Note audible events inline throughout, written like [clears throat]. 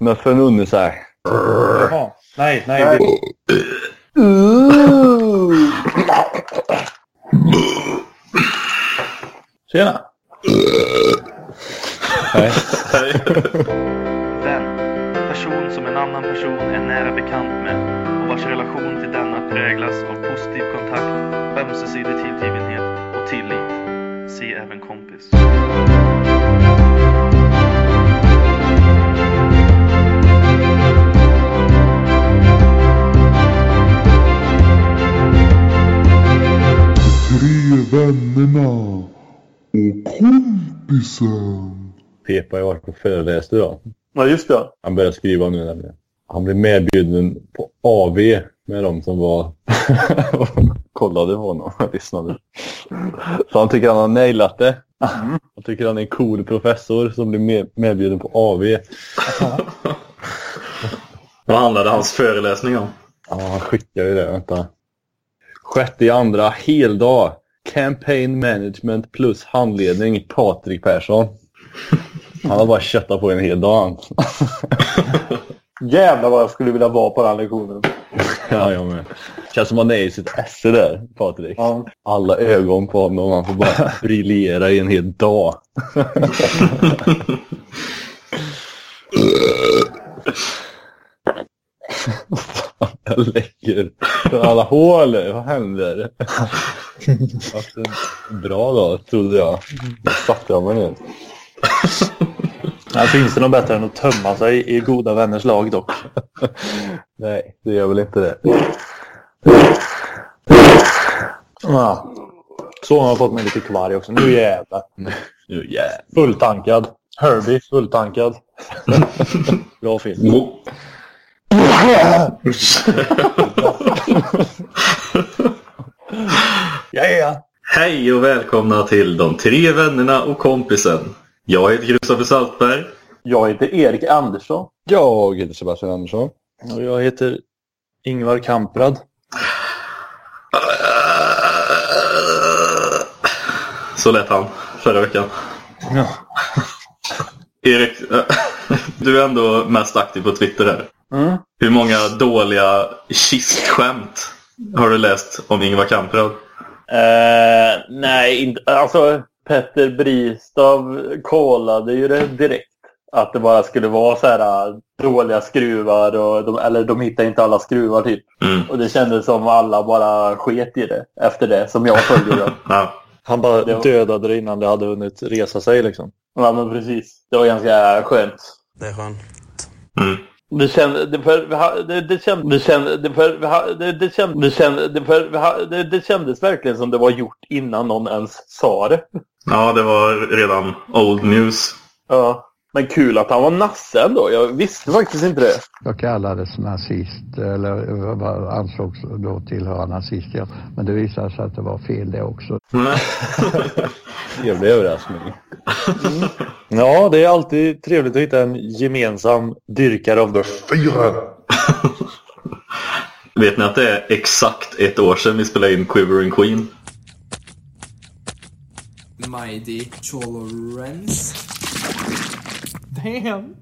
Muffen under sig. Jaha. Nej, nej. Nej. Tjena. Nej. Vän. Person som en annan person är nära bekant med och vars relation till denna präglas av positiv kontakt, ömsesidig tillgivenhet och tillit. Se även kompis. Tre vännerna och kompisen. Pepa har varit på föreläst idag. Ja, just det. Han börjar skriva nu nämligen. Han blev medbjuden på AV med de som var [laughs] kollade på honom och lyssnade. Så han tycker han har nailat det. Han tycker han är en cool professor som blir med, medbjuden på AV. [laughs] Vad handlade hans föreläsning om? Ja, han skickar ju det. Vänta. Sjätte i andra, heldag. Campaign management plus handledning. Patrik Persson. Han har bara köttat på en hel dag. [laughs] Jävlar vad jag skulle vilja vara på den lektionen. Ja, jag med. Känns som han är i sitt esse där, Patrik. Ja. Alla ögon på honom. Han får bara [laughs] briljera i en hel dag. [laughs] Jag lägger från alla hål. Vad händer? [laughs] Alltså, bra då, trodde jag. Då satte jag mig ner. Här finns det något bättre än att tömma sig i goda vänners lag dock. [laughs] Nej, det gör väl inte det. Ja. Så har jag fått mig lite kvarg också. Nu jävlar. [laughs] Nu jävlar. Fulltankad. Herbie, fulltankad. [laughs] Bra film. Ja, ja. Hej och välkomna till De tre vännerna och kompisen. Jag heter Kristoffer Saltberg. Jag heter Erik Andersson. Jag heter Sebastian Andersson. Och jag heter Ingvar Kamprad. Så lät han förra veckan. Ja. [laughs] Erik, du är ändå mest aktiv på Twitter här. Mm. Hur många dåliga kistskämt har du läst om Ingvar Kamprad? Eh, nej, inte, alltså Petter Bristav kollade ju det direkt. Att det bara skulle vara så här äh, dåliga skruvar och de, eller de hittade inte alla skruvar typ. Mm. Och det kändes som alla bara sket i det efter det som jag följde det. [laughs] Ja. Han bara Det var- dödade det innan det hade hunnit resa sig liksom. Ja men precis. Det var ganska skönt. Det är skönt. Mm. Det kände, det, för, vi ha- det, det kände, det kände, det, för, vi ha- det, det kände, det kände, det, för, vi ha- det, det kändes verkligen som det var gjort innan någon ens sa det. ja, det var redan old news. Ja. Men kul att han var nasse ändå. Jag visste faktiskt inte det. Jag kallades nazist, eller ansågs då tillhöra nazister. Men det visade sig att det var fel det också. Trevlig [laughs] överraskning. Ja, det är alltid trevligt att hitta en gemensam dyrkare av det. Fyra. [laughs] Vet ni att det är exakt ett år sedan vi spelade in Quivering Queen? Mighty Cholorens. Damn,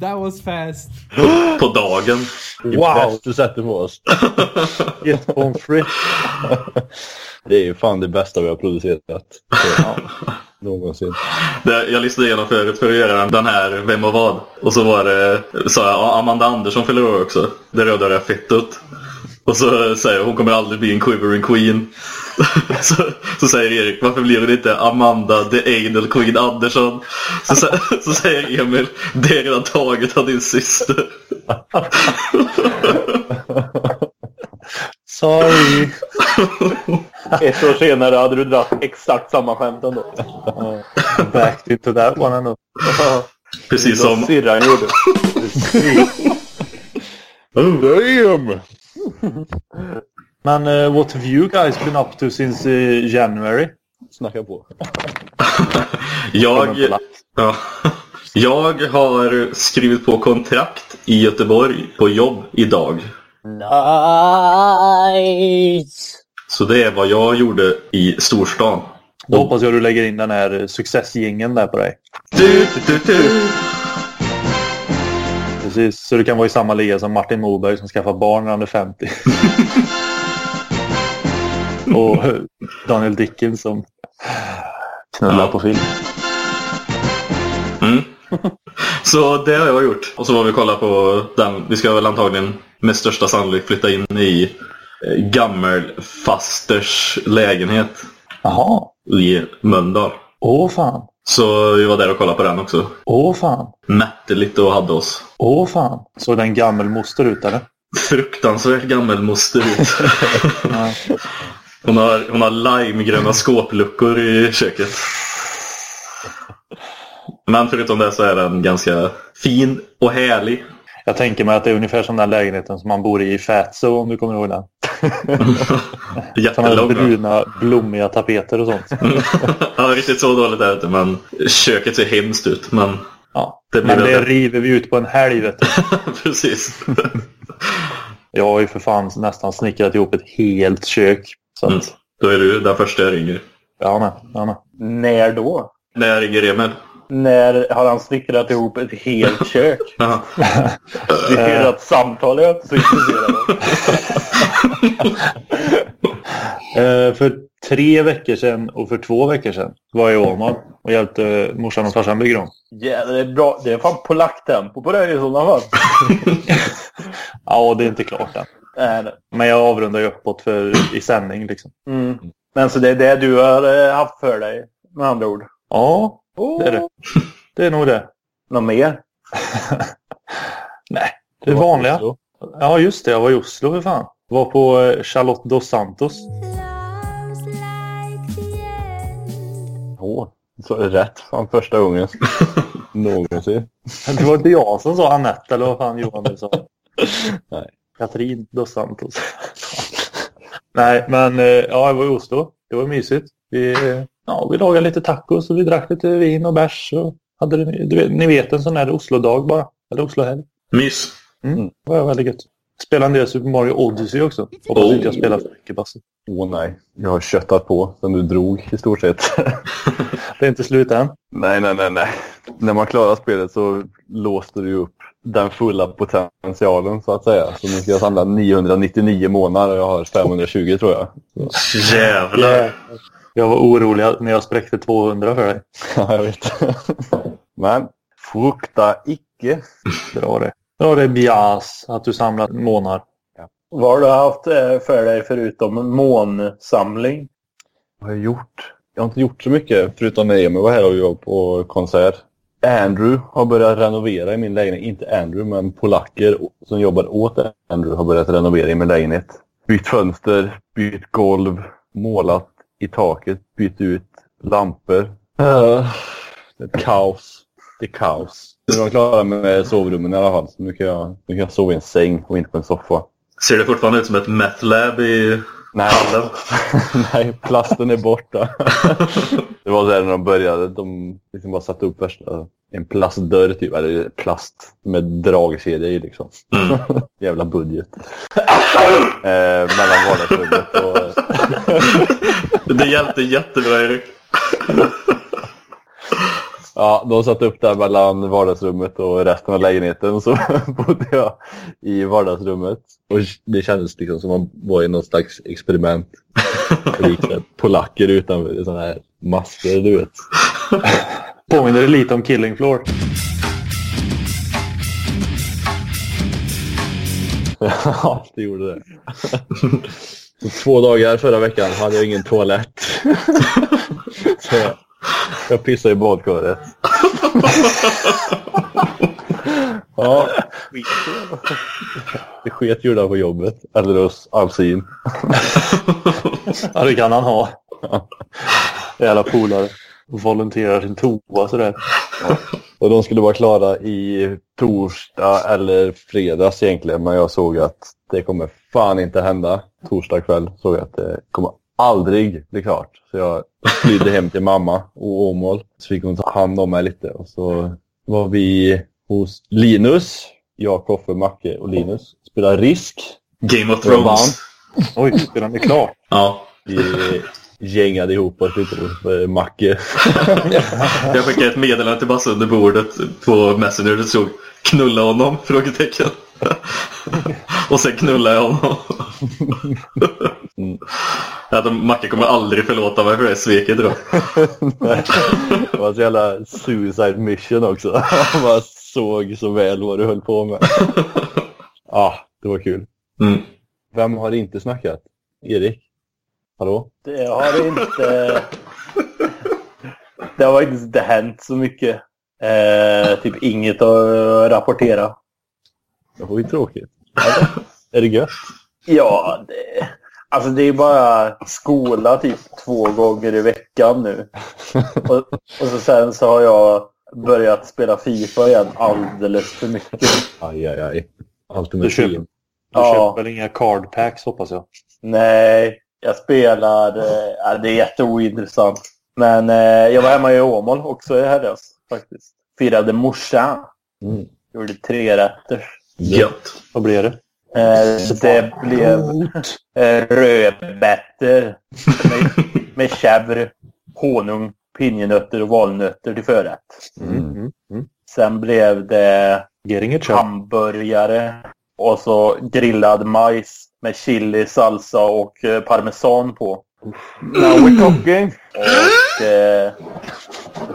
that was fast. [gasps] På dagen. Wow! du sätter på oss. [laughs] Get pommes frites. [laughs] Det är ju fan det bästa vi har producerat. Ja. Någonsin. Det, jag lyssnade igenom förut för att göra den här Vem och vad. Och så var det, sa jag, ja, Amanda Andersson fyller år också. Det röda det fettot. Och så säger hon kommer aldrig bli en quivering queen. [laughs] så, så säger Erik, varför blir hon inte Amanda the Anal Queen Andersson? Så, [laughs] så säger Emil, det är redan taget av din syster. [laughs] Sorry. Ett år senare hade du dratt exakt samma skämt ändå. Back into that one ändå. Precis som... Syrran gjorde. Damn! Men uh, what have you guys been up to since uh, January? Snacka på. [laughs] Jag, [laughs] ja, jag har skrivit på kontrakt i Göteborg på jobb idag. Nice! Så det är vad jag gjorde i storstan. Då hoppas jag du lägger in den här successgingen där på dig. Du, du, du. Precis, så du kan vara i samma liga som Martin Moberg som skaffar barn när han är 50. [laughs] Och Daniel Dickens som knullar på film. Mm. Så det har jag gjort. Och så var vi kolla på den. Vi ska väl antagligen med största sannolikhet flytta in i eh, gammelfasters lägenhet Jaha. i Mölndal. Åh fan. Så vi var där och kollade på den också. Åh fan. Mätte lite och hade oss. Åh fan. Såg den gammelmoster ut eller? Fruktansvärt gammelmoster ut. [laughs] Hon har, hon har limegröna skåpluckor i köket. Men förutom det så är den ganska fin och härlig. Jag tänker mig att det är ungefär som den lägenheten som man bor i i Fatso om du kommer ihåg den. [laughs] Som har Jättelång. bruna blommiga tapeter och sånt. [laughs] ja, riktigt så dåligt är det inte. Men köket ser hemskt ut. Men Ja. Det blir Men det river vi ut på en helg vet du. [laughs] precis. Jag har ju för fan nästan snickrat ihop ett helt kök. Så att, Mm. Då är du den första jag ringer. ja, med, ja, med. När då? När jag ringer Emil. När har han snickrat ihop ett helt [laughs] kök? Det är ett samtal jag är inte så intresserad av. [laughs] Eh, för tre veckor sedan och för två veckor sedan var jag i Åmål och hjälpte morsan och farsan bygga dem. Ja, det är bra. Det är fan polacktempo på det i sådana fall. [laughs] Ja, det är inte klart än. Nej. Men jag avrundar ju uppåt för, i sändning liksom. Mm. Men så det är det du har eh, haft för dig med andra ord? Ja, Oh. det är det. Det är nog det. Något mer? [laughs] Nej, det är vanliga. Ja, just det. Jag var i Oslo för fan. Var på eh, Charlotte dos Santos. Åh, det rätt. Fan, första gången [laughs] någonsin. Det var inte jag som sa Anette eller vad fan Johan nu sa. [laughs] Nej. Katrin dos Santos. Nej, men eh, ja, jag var i Oslo. Det var mysigt. Vi, eh, ja, vi lagade lite tacos och vi drack lite vin och bärs. Och hade vet, ni vet en sån här Oslo-dag bara. Eller Oslo-helg. Mys. Mm. Det var väldigt gött. Spelade en del Super Mario Odyssey också. Hoppas Oh. inte jag spelar för mycket Basse. Åh nej, jag har köttat på sen du drog i stort sett. [laughs] Det är inte slut än. nej, nej, nej, nej. När man klarar spelet så låste du upp den fulla potentialen så att säga. Så nu ska jag samla 999 månader och jag har 520 tror jag. Jävlar. Jag var orolig när jag spräckte 200 för dig. [laughs] Ja, jag vet. Men frukta icke. Bra det. Ja, det är bias att du samlar månar. Vad har du haft eh, för dig förutom månsamling? Vad har jag gjort? Jag har inte gjort så mycket förutom när Emil var här och jag på konsert. Andrew har börjat renovera i min lägenhet. Inte Andrew, men polacker som jobbar åt Andrew har börjat renovera i min lägenhet. Bytt fönster, bytt golv, målat i taket, bytt ut lampor. Uh, det är kaos. Det är kaos. Nu är jag klar med sovrummen i alla fall. Så nu kan, jag, nu kan jag sova i en säng och inte på en soffa. Ser det fortfarande ut som ett meth lab i Nej, hallen? [laughs] Nej, plasten är borta. [laughs] det var så här när de började. De liksom bara satte upp värsta, en plastdörr typ. Eller plast med dragkedja i liksom. Mm. [laughs] Jävla budget. eh, mellan vardagsrummet och... [laughs] Det hjälpte jättebra Erik. [laughs] Ja, de satte upp där mellan vardagsrummet och resten av lägenheten. Så bodde jag i vardagsrummet. Och det kändes liksom som man var i något slags experiment. Det gick Polacker utanför sådana här masker, du vet. Påminner det lite om Killing Floor? [laughs] Ja, det gjorde det. [laughs] Två dagar förra veckan hade jag ingen toalett. [laughs] Så jag, jag pissade i badkaret. Ja. Det sket gjorde han på jobbet. Eller hos Alsin. Ja, det kan han ha. Jävla polare. Volonterar sin toa sådär. Och de skulle vara klara i torsdag eller fredags egentligen. Men jag såg att det kommer fan inte hända. Torsdag kväll såg jag att det kommer aldrig bli klart. Så jag flydde hem till mamma och Åmål. Så fick hon ta hand om mig lite. Och så var vi hos Linus. Jag, Koffe, Macke och Linus. Spelade Risk. Game of. Thrones. Oj, spelar ni klart? Ja. Vi gängade ihop oss lite hos Macke. [laughs] Jag skickade ett meddelande till Basse under bordet på Messenger. Det stod knulla honom? Frågetecken. [laughs] Och sen knullade jag honom. Mm. [laughs] Ja, Macke kommer aldrig förlåta mig för det sveket då. Det var så jävla suicide mission också. Han bara såg så väl vad du höll på med. Ja, det var kul. Mm. Vem har inte snackat? Erik? Hallå? Det har inte... Det har faktiskt inte hänt så mycket. Eh, typ inget att rapportera. Det var ju tråkigt. Är det gött? Ja, det, alltså det är bara skola typ två gånger i veckan nu. Och, och så sen så har jag börjat spela Fifa igen alldeles för mycket. Aj, aj, aj. Du Ultimate köper, Team. du Ja. köper väl inga card packs hoppas jag? Nej, jag spelar... Eh, ja, det är jätteointressant. Men eh, jag var hemma i Åmål också i helgas faktiskt. Firade morsan. Mm. Gjorde tre rätter. Gött. Vad blir det? Eh, det blev eh, rödbetor med, med chèvre, honung, pinjenötter och valnötter till förrätt. Mm. Mm. Mm. Sen blev det hamburgare och så grillad majs med chili, salsa och eh, parmesan på. Now we're talking! Och eh,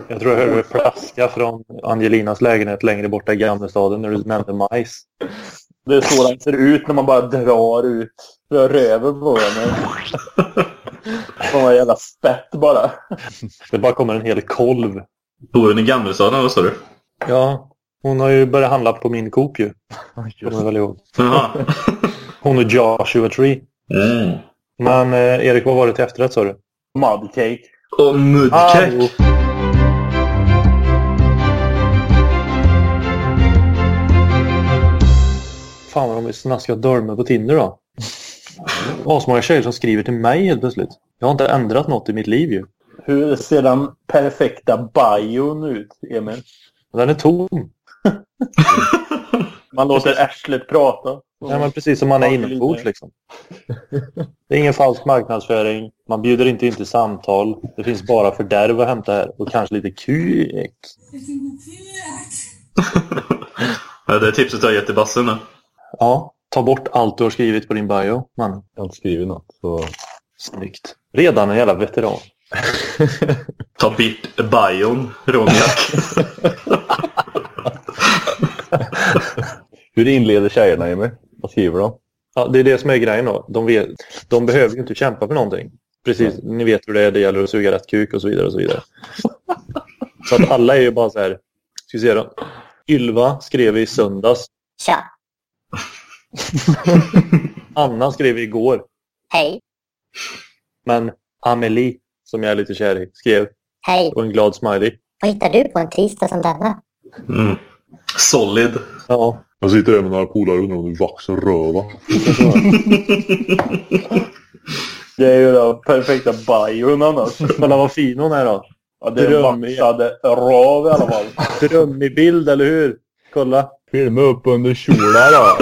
Jag tror jag hörde plaska från Angelinas lägenhet längre borta i Gamlestaden när du nämnde majs. det är så den ser ut när man bara drar ut röven på henne. Som en jävla spett bara. Det bara kommer en hel kolv. Bor hon i Gamlestaden vad sa du? Ja, hon har ju börjat handla på min Coop ju. Kommer väl ihåg. Hon och Joshua Tree. Mm. Men eh, Erik, vad var det till efterrätt sa du? Mudcake. Och mudcake. Au. Fan vad de är snaskiga dörmar på Tinder då. Asmånga tjejer som skriver till mig helt plötsligt. Jag har inte ändrat något i mitt liv ju. Hur ser den perfekta bion ut, Emil? Den är tom. Man låter arslet prata. Ja, men precis som man är inombords liksom. Det är ingen falsk marknadsföring. Man bjuder inte in till samtal. Det finns bara fördärv att hämta här. Och kanske lite kuk. [laughs] Ja, det är tipset jag har gett till Basse nu. Ja, ta bort allt du har skrivit på din bio, man. Jag har inte skrivit något. Så... Snyggt. Redan en jävla veteran. Ta bort bion, Ronjak. [laughs] Hur inleder tjejerna, Emil? Vad skriver de? Ja, det är det som är grejen då. De, vet, de behöver ju inte kämpa för någonting. Precis, ni vet hur det är. Det gäller att suga rätt kuk och så vidare. och Så vidare. [laughs] Så att alla är ju bara så här. Ska vi se då. Ylva skrev i söndags. Tja, [laughs] Anna skrev igår. hej, Men Amelie, som jag är lite kär i, skrev hej. och en glad smiley. Vad hittar du på en tisdag som denna? Mm. Solid. Ja, Jag sitter här med några polare och undrar om du vaxar röva. Det är ju den perfekta bion annars. kolla vad fin hon är då. Ja, det är en vaxad rav i alla fall. Drömmig bild, eller hur? Kolla. Filma upp under kjolar då.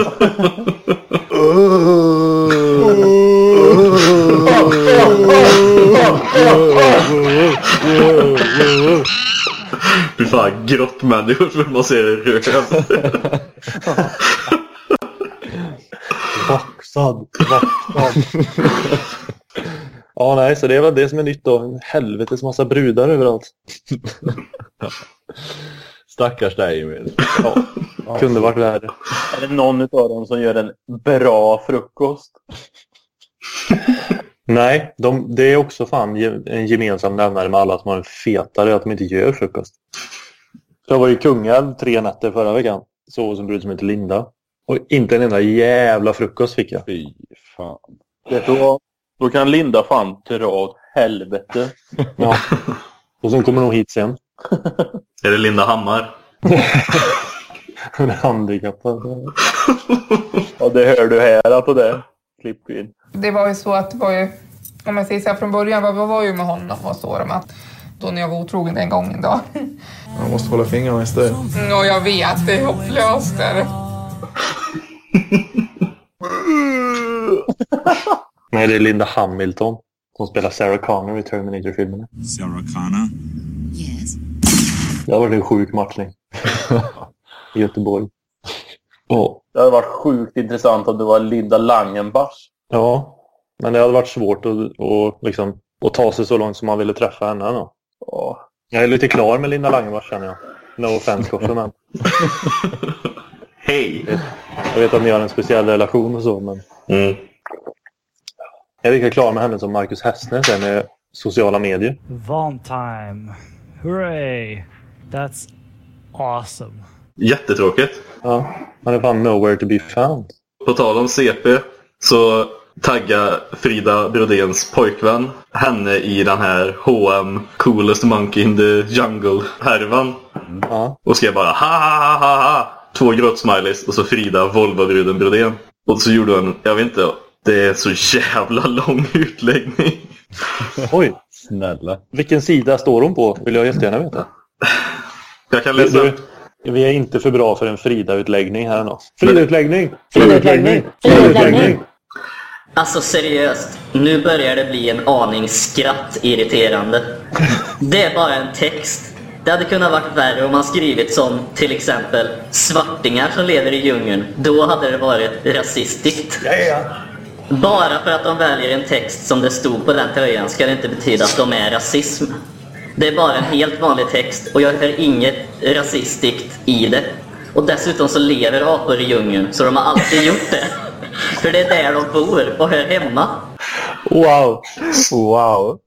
Fy fan, grottmänniskor för man ser röv. Vaxad, vaxad. ja, nej, så det är väl det som är nytt då. En helvetes massa brudar överallt. Stackars dig, Emil. Kunde varit värre. Är det någon av dem som gör en bra frukost? Nej, de, det är också fan en gemensam nämnare med alla som har en fetare att de inte gör frukost. Jag var i Kungälv tre nätter förra veckan. Sov en brud som heter Linda. Och inte en enda jävla frukost fick jag. Fy fan. Det då, då kan Linda fan dra åt helvete. Ja. Och sen kommer hon hit sen. [laughs] Är det Linda Hammar? [laughs] Hon är handikappad. Ja, det hör du här på det. Klipp in. Det var ju så att det var ju, om man säger så här från början, vad var ju med honom och så att då när jag var otrogen den gången då. Man måste hålla fingrarna i styr. Mm, Och jag vet, det är hopplöst där. [laughs] Nej, det är Linda Hamilton Som spelar Sarah Connor i Terminator-filmerna. Sarah Connor? Yes. Det har varit en sjuk matchning. [laughs] I Göteborg. Ja. Det hade varit sjukt intressant om det var Linda Langenbach. ja, men det hade varit svårt att, att, liksom, att ta sig så långt som man ville träffa henne. Då. Ja. Jag är lite klar med Linda Langenbach känner jag. No offense [laughs] Koffe, men Hej! jag vet att ni har en speciell relation och så. Men Mm. jag är lika klar med henne som Marcus Hessnes är med sociala medier. Valentine. Hooray! That's awesome. Jättetråkigt. Ja, han är fan nowhere to be found. På tal om CP så tagga Frida Brodéns pojkvän henne i den här H&M Coolest Monkey in the Jungle-härvan. Ja. Och skrev bara ha ha ha ha ha. Två gråtsmileys och så Frida Volvobruden Brodén. Och så gjorde hon, jag vet inte, det är så jävla lång utläggning. [laughs] Oj, Snälla. vilken sida står hon på? Vill jag jättegärna veta. Jag kan läsa. Du, vi är inte för bra för en Frida-utläggning här ändå. Frida-utläggning! Frida-utläggning! Frida-utläggning! Alltså seriöst, nu börjar det bli en aning skrattirriterande. Det är bara en text. Det hade kunnat varit värre om man skrivit som till exempel svartingar som lever i djungeln. Då hade det varit rasistiskt. Bara för att de väljer en text som det stod på den tröjan ska det inte betyda att de är rasism. Det är bara en helt vanlig text och jag hör inget rasistiskt i det. Och dessutom så lever apor i djungeln, så de har alltid gjort det. [laughs] För det är där de bor och hör hemma. Wow! Wow!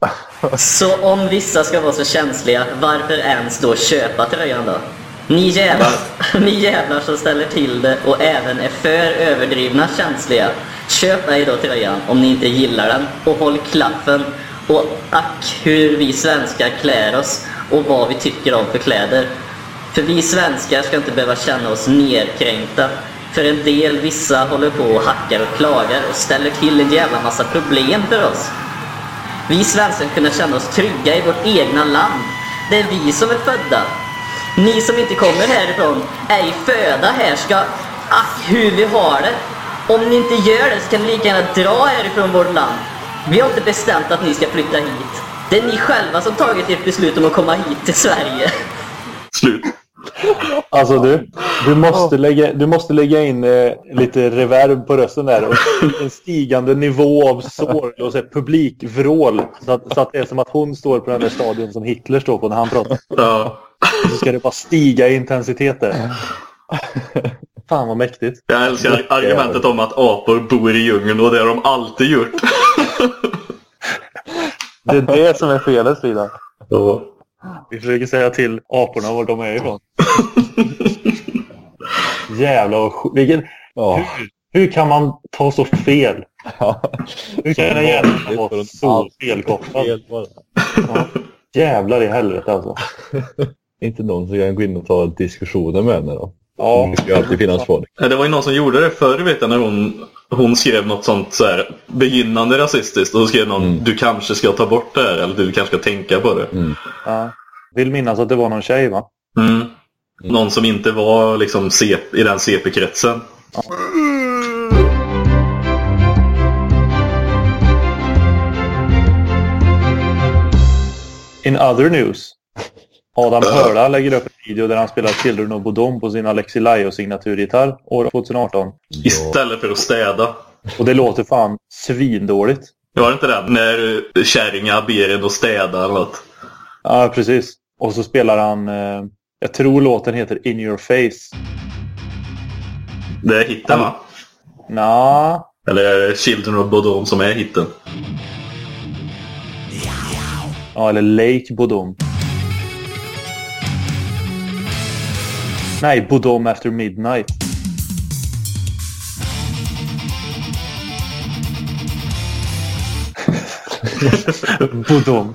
Så om vissa ska vara så känsliga, varför ens då köpa tröjan då? Ni jävlar, [laughs] ni jävlar som ställer till det och även är för överdrivna känsliga. Köp ej då tröjan om ni inte gillar den och håll klaffen. Och ack hur vi svenskar klär oss och vad vi tycker om för kläder. För vi svenskar ska inte behöva känna oss nedkränkta. För en del, vissa håller på och hackar och klagar och ställer till en jävla massa problem för oss. Vi svenskar ska kunna känna oss trygga i vårt egna land. Det är vi som är födda. Ni som inte kommer härifrån, ej föda här, ska... Ack hur vi har det. Om ni inte gör det så kan ni lika gärna dra härifrån vårt land. Vi har inte bestämt att ni ska flytta hit. Det är ni själva som tagit ert beslut om att komma hit till Sverige. Slut. Alltså du, du måste lägga, du måste lägga in eh, lite reverb på rösten där. Och en stigande nivå av sorg och så här, publikvrål. Så att, så att det är som att hon står på den där stadion som Hitler står på när han pratar. Ja. Så ska det bara stiga i intensitet där. Fan vad mäktigt. Jag älskar argumentet om att apor bor i djungeln och det har de alltid gjort. [laughs] Det är det som är felet Frida. Ja. Vi försöker säga till aporna var de är ifrån. [laughs] Jävlar vad vilken... Hur, hur kan man ta så fel? Hur kan en jävla vara så felkopplad? Ja. Jävlar i helvete alltså. [laughs] Inte någon som kan gå in och ta diskussioner med henne då. Ja. Det ska alltid finnas folk. Ja, Det var ju någon som gjorde det förr vet jag när hon, hon skrev något sånt så här begynnande rasistiskt och så skrev någon du kanske ska ta bort det här eller du kanske ska tänka på det. Ja. Vill minnas att det var någon tjej va? Mm. Någon som inte var liksom CP, i den CP-kretsen. In other news. Adam Hörla lägger upp en video där han spelar Children of Bodom på sin Alexi Laiho-signaturgitarr år 2018. Istället för att städa. Och det låter fan svindåligt. Var inte det när kärringar ber en att städa eller något. Ja, precis. Och så spelar han, eh, jag tror låten heter In Your Face. Det är hitten va? Nja, Eller är det Children of Bodom som är hitten? ja, eller Lake Bodom. Nej, Bodom After Midnight. [laughs] Bodom.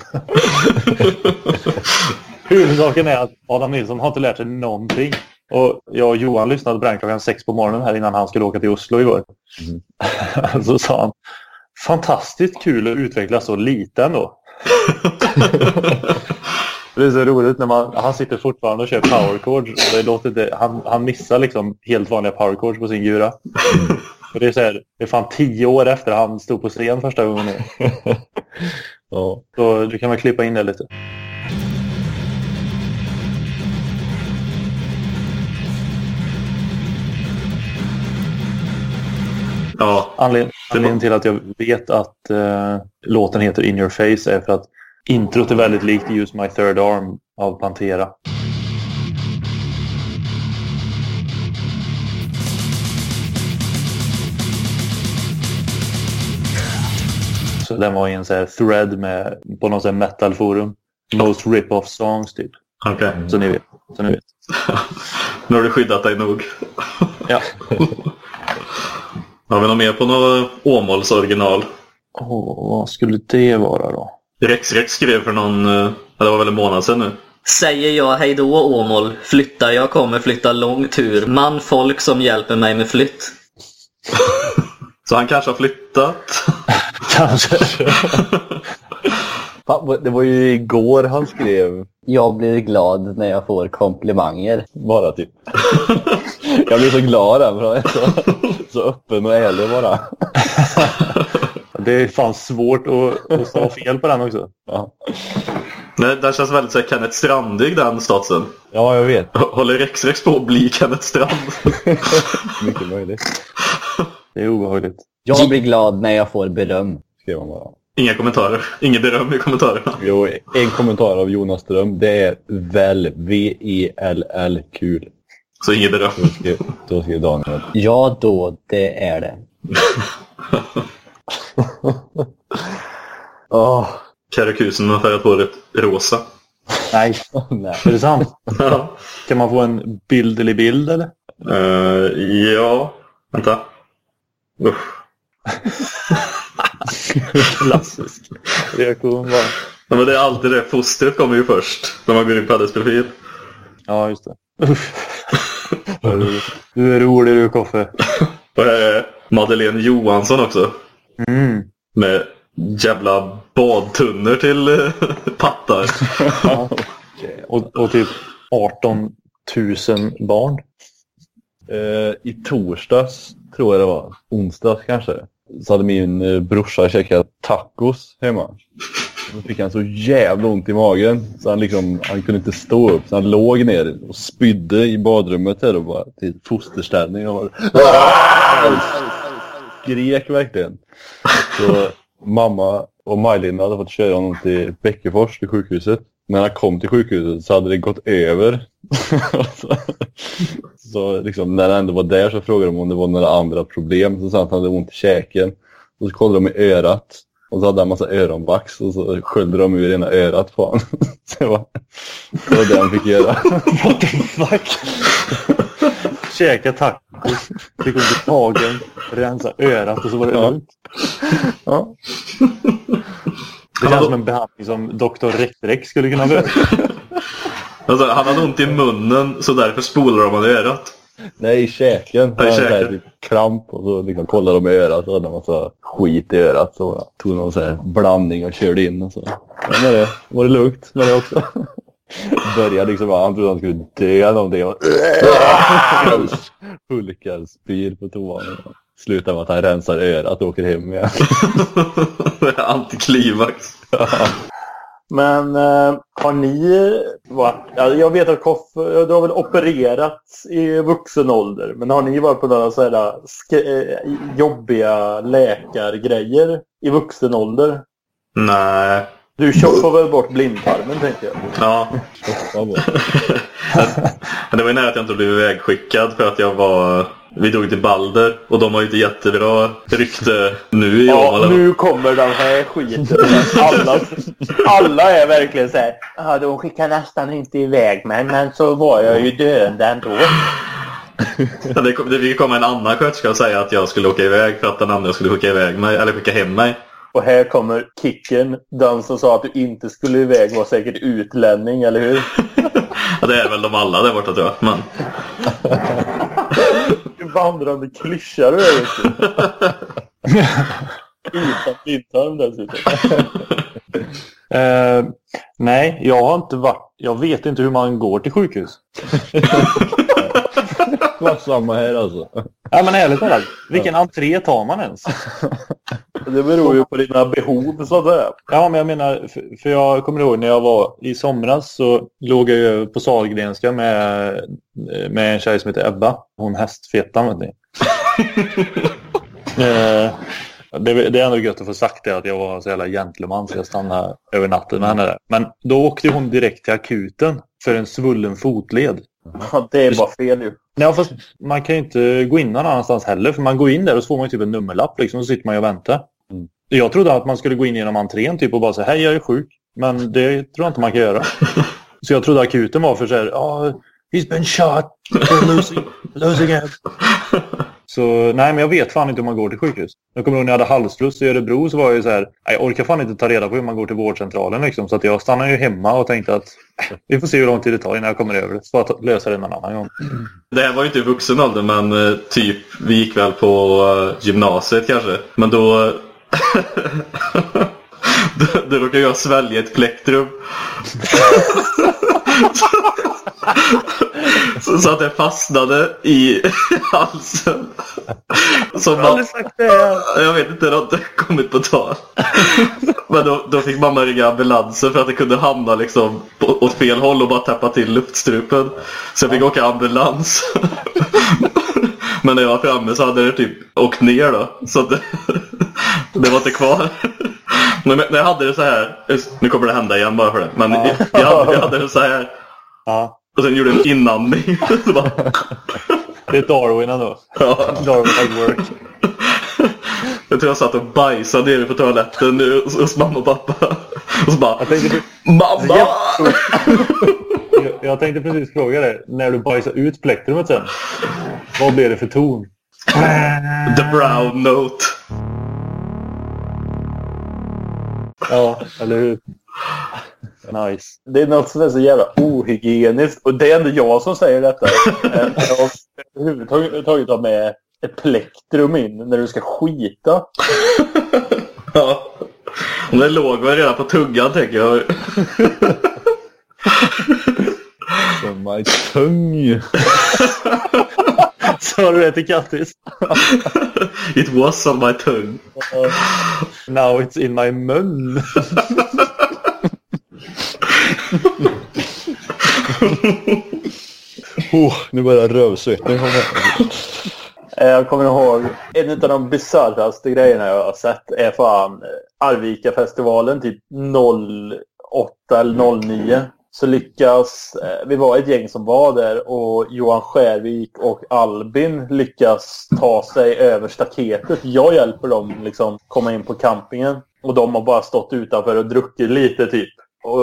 Huvudsaken är att Adam Nilsson har inte lärt sig någonting. Och jag och Johan lyssnade på den klockan sex på morgonen här innan han skulle åka till Oslo igår. [laughs] Så sa han Fantastiskt kul att utveckla så lite ändå. [laughs] Det är så roligt när man, han sitter fortfarande och kör power chords. Och det låter inte, han, han missar liksom helt vanliga power chords på sin gura. [laughs] Och det är så här, det är fan tio år efter han stod på scen första gången. [laughs] Ja. Så du kan väl klippa in det lite. Ja. Anled anledningen till att jag vet att eh, låten heter In Your Face är för att introt är väldigt likt Use My Third Arm av Pantera. Så den var i en så här thread med, på något metalforum. Most rip-off songs typ. Okej. Så ni vet. Så ni vet. [laughs] Nu har du skyddat dig nog. Ja. [laughs] Har vi något mer på något Åmåls original? Åh, vad skulle det vara då? Rex Rex skrev för någon, eh, ja, det var väl en månad sedan nu. Säger jag hejdå Åmål, flyttar jag kommer flytta lång tur. Man folk som hjälper mig med flytt. [laughs] Så han kanske har flyttat. [laughs] Kanske. [laughs] Fan, Det var ju igår han skrev. Jag blir glad när jag får komplimanger. Bara typ. Jag blir så glad där, för han är så, så öppen och ärlig bara. Det är fan svårt att, att stava fel på den också. Ja. Nej, den känns väldigt så här, Kenneth Strandig den statsen. Ja, jag vet. Håller Rex Rex på att bli Kenneth Strand? [laughs] Mycket möjligt. Det är obehagligt. Jag blir glad när jag får beröm. Skrev han bara. Inga kommentarer. Inget beröm i kommentarerna. Jo, en kommentar av Jonas Ström. Det är väl V-E-L-L kul. Så inget beröm. Då skrev Daniel. Ja då, det är det. [laughs] [laughs] Åh, Karakusen har färgat håret rosa. Nej. [laughs] nej. Är det sant? Ja. Kan man få en bilderlig bild eller? Eh, ja, vänta. Usch. Klassisk reaktion bara. Ja, men det är alltid det. Fostret kommer ju först när man går in på hennes profil. Ja, just det. Uff. Du är rolig du, Koffe. Och här är Madeleine Johansson också. Mm. Med jävla badtunnor till eh, [laughs] pattar. [laughs] Och, och typ 18 000 barn. Eh, I torsdags, tror jag det var, onsdags kanske, så hade min eh, brorsa käkat tacos hemma. Då fick han så jävla ont i magen så han, liksom, han kunde inte stå upp. Så han låg ner och spydde i badrummet här och bara till fosterställning. Och bara, skrek verkligen. Så mamma och Maj-Linda hade fått köra honom till Bäckefors, till sjukhuset. När han kom till sjukhuset så hade det gått över. så, [laughs] så liksom, när han ändå var där så frågade de om det var några andra problem. Så sa han att han hade ont i käken. Och så kollade de i örat. Och så hade han en massa öronvax och så sköljde de ur ena örat på honom. så [laughs] det var, det var det han fick göra. [laughs] What the fuck? Käka tacos, fick ont i magen, rensa örat och så var det Ja. lugnt. Ja. Det känns som en behandling som Dr. Rex skulle kunna behöva. Alltså, han hade ont i munnen så därför spolar de honom i örat. Nej, i käken. Hade så här käken. typ kramp och så liksom kollade de i örat så hade han massa skit i örat. Så tog någon så här blandning och körde in och så. Med det var det lugnt med det också. Började liksom, han trodde han skulle dö eller någonting. Och [laughs] Hulkar, spyr på toan. Slutar med att han rensar örat och åker hem igen. [laughs] Antiklimax. Men eh, har ni varit... Ja, jag vet att Koffe, du har väl opererat i vuxen ålder. Men har ni varit på några sådana sk- eh, jobbiga läkargrejer i vuxen ålder? Nej. Du choppar väl bort blindtarmen tänker jag. Ja. [laughs] Men det var ju nära att jag inte blev ivägskickad för att jag var... Vi drog till Balder och de har ju inte jättebra rykte nu i Ja, Åmål. nu kommer den här skiten. Alla, alla är verkligen så här. Ja, de skickar nästan inte iväg mig, men så var jag ju döende ändå. Det kom, det fick komma en annan sköterska och säga att jag skulle åka iväg för att den andra skulle skicka iväg mig, eller skicka hem mig. Och här kommer kicken. Den som sa att du inte skulle iväg var säkert utlänning, eller hur? [laughs] Ja, det är väl de alla där borta tror jag. Men... [laughs] Vandrande klyscha du är. [laughs] Utan blindtarm dessutom. Eh, nej, jag har inte varit... Jag vet inte hur man går till sjukhus. Var samma här alltså. Ja men ärligt talat, vilken entré tar man ens? Det beror ju på dina behov så att säga. Ja, men jag menar, för, för jag kommer ihåg när jag var i somras så låg jag ju på Sahlgrenska med, med en tjej som heter Ebba. Hon hästfettan, vet ni. [laughs] eh, det, det är ändå gött att få sagt det att jag var så jävla gentleman så jag stannade över natten med henne där. Men då åkte hon direkt till akuten för en svullen fotled. Ja, det är bara fel ju. Nej, fast man kan ju inte gå in någon annanstans heller. För man går in där och så får man typ en nummerlapp liksom, och så sitter man och väntar. Jag trodde att man skulle gå in genom entrén typ och bara säga hej jag är sjuk. Men det tror jag inte man kan göra. [laughs] så jag trodde akuten var för så här, oh, he's been shot, We're losing, losing him. [laughs] Så nej, men jag vet fan inte hur man går till sjukhus. Jag kommer ihåg när jag hade halsfluss i Örebro så var jag ju så här, nej, jag orkar fan inte ta reda på hur man går till vårdcentralen liksom. Så att jag stannade ju hemma och tänkte att vi får se hur lång tid det tar innan jag kommer över det. Så får jag lösa det någon annan gång. Det här var ju inte i vuxen ålder men eh, typ vi gick väl på eh, gymnasiet kanske. Men då... [laughs] då, då råkade jag svälja ett plektrum. så, så att det fastnade i halsen. Som det. Jag vet inte, det har inte kommit på tal. Men då, då fick mamma ringa ambulansen för att det kunde hamna liksom på, åt fel håll och bara täppa till luftstrupen. Så jag fick åka ambulans. Men när jag var framme så hade det typ åkt ner då. Så det, det var inte kvar. Men när jag hade det så här. Nu kommer det hända igen bara för det. Men jag, jag, hade, jag hade det så här. Ja. Och sen gjorde jag en inandning. [laughs] Bara, Det är Darwin ändå. ja. Darwin at work. Jag tror jag satt och bajsade nere på toaletten nu hos, mamma och pappa. Och så bara Jag tänkte, Mamma! jag, jag tänkte precis fråga dig. När du bajsar ut plektrumet sen. Vad blir det för ton? The brown note. Ja, eller hur? Nice. Det är något som är så jävla ohygieniskt. Och det är ändå jag som säger detta. Eh, Jag överhuvudtaget har med ett plektrum in när du ska skita. Ja. Det låg väl redan på tungan tänker jag. Som my tongue. [laughs] Sa du det till Kattis? [laughs] It was on my tongue. Now it's in my mun. [laughs] Oh, nu börjar rövsvettningen komma. Eh, Jag kommer ihåg en av de bisarraste grejerna jag har sett är fan eh, Arvika-festivalen typ 08 eller 09. Så lyckas, eh, vi var ett gäng som var där och Johan Skärvik och Albin lyckas ta sig över staketet. Jag hjälper dem liksom komma in på campingen. Och de har bara stått utanför och druckit lite typ.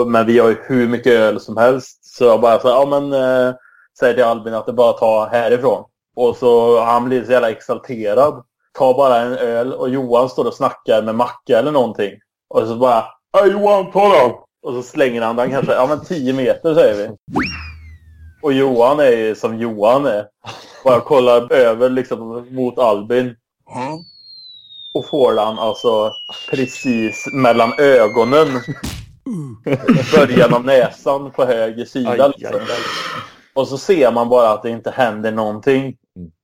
Men vi har ju hur mycket öl som helst. Så jag bara så ja men eh, säger till Albin att det bara ta härifrån. Och så han blir så jävla exalterad. Tar bara en öl och Johan står och snackar med Macka eller någonting. Och så bara Hej Johan, ta den! Och så slänger han den kanske, ja men 10 meter säger vi. Och Johan är ju som Johan är. Bara kollar över liksom mot Albin. Och får den alltså precis mellan ögonen. Början av näsan på höger sida. Liksom. Och så ser man bara att det inte händer någonting.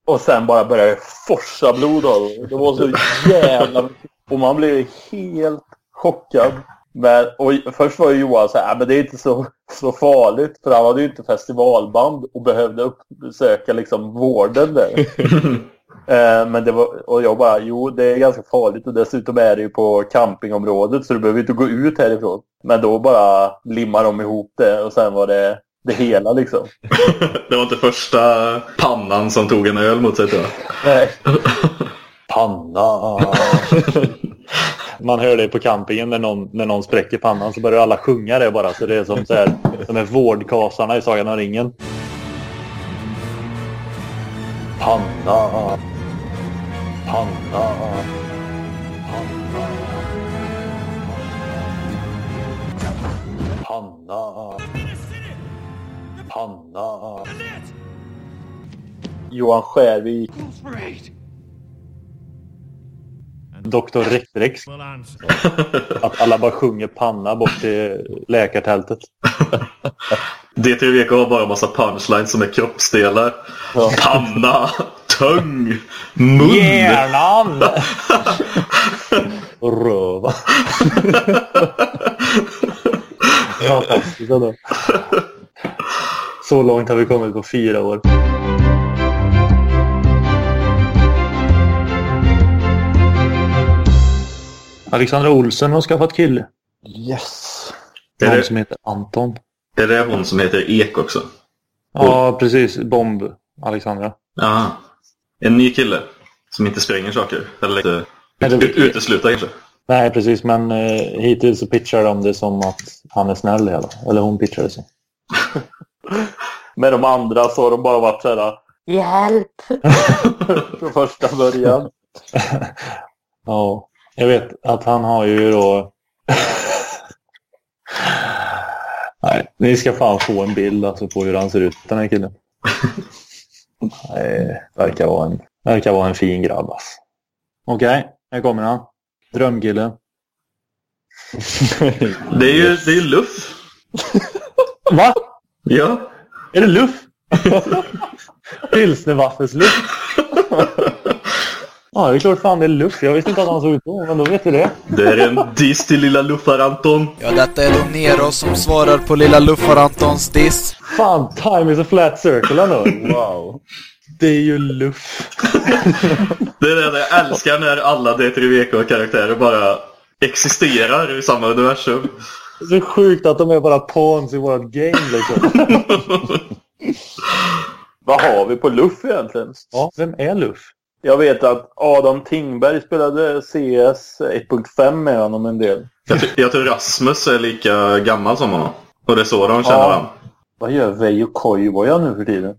Och sen bara börjar det forsa blod av det. Det var så jävla Och man blev helt chockad. Men, och först var ju Johan så här, "Ah, men det är inte så, så farligt. För han hade ju inte festivalband och behövde uppsöka liksom vården där. [laughs] Eh, Men det var, och jag bara, jo det är ganska farligt och dessutom är det ju på campingområdet så du behöver inte gå ut härifrån. Men då bara limmar de ihop det och sen var det det hela liksom. [laughs] Det var inte första pannan som tog en öl mot sig tror jag. Nej. [laughs] Panna. Man hör det på campingen när någon, när någon spräcker pannan så börjar alla sjunga det bara. Så det är som så här, de är vårdkasarna i Sagan om ringen. Panna. Panna. Panna. Panna. Panna. Johan Skärvik. [laughs] Dr. Rectrex. [laughs] Att alla bara sjunger panna bort till läkartältet. [laughs] D3VK har bara massa punchlines som är kroppsdelar. Panna, tung, mun. Hjärnan! Och röva. Fantastiskt ändå. Så långt har vi kommit på fyra år. Alexandra Olsen har skaffat kille. Yes. Är Någon det- som heter Anton. Är det hon som heter Ek också? Ja, precis. Bomb. Alexandra. Ja. En ny kille som inte spränger saker. Eller inte ut- utesluta kanske. Nej, precis. Men eh, hittills så pitchar de det som att han är snäll hela. Eller hon pitchar det så. [laughs] Med de andra så har de bara varit såhär Hjälp! [laughs] [laughs] Från första början. Ja, jag vet att han har ju då... [laughs] Nej, ni ska fan få en bild alltså på hur han ser ut, den här killen. [laughs] Nej, verkar vara en, verkar vara en fin grabb alltså. Okej, här kommer han. Drömkille. [laughs] Det är ju, det är luff. Va? Ja. Är det luff? Pilsnerwaffelsluff? Ja, det är klart fan det är luff. Jag visste inte att han såg ut så, men då vet vi det. Det är en diss till lilla luffar Anton. Ja, detta är då Nero som svarar på lilla Luffar Antons diss. Fan, time is a flat circle ändå. Wow. Det är ju luff. Det är det jag älskar när alla D3VK-karaktärer bara existerar i samma universum. Det är så sjukt att de är bara pawns i vårt game liksom. [laughs] Vad har vi på Luff egentligen? Ja, vem är Luff? Jag vet att Adam Tingberg spelade CS 1.5 med honom en del. Jag, jag tror Rasmus är lika gammal som honom. Och det är så de känner Ja. varandra. Vad gör Veijo Koivuoja nu för tiden?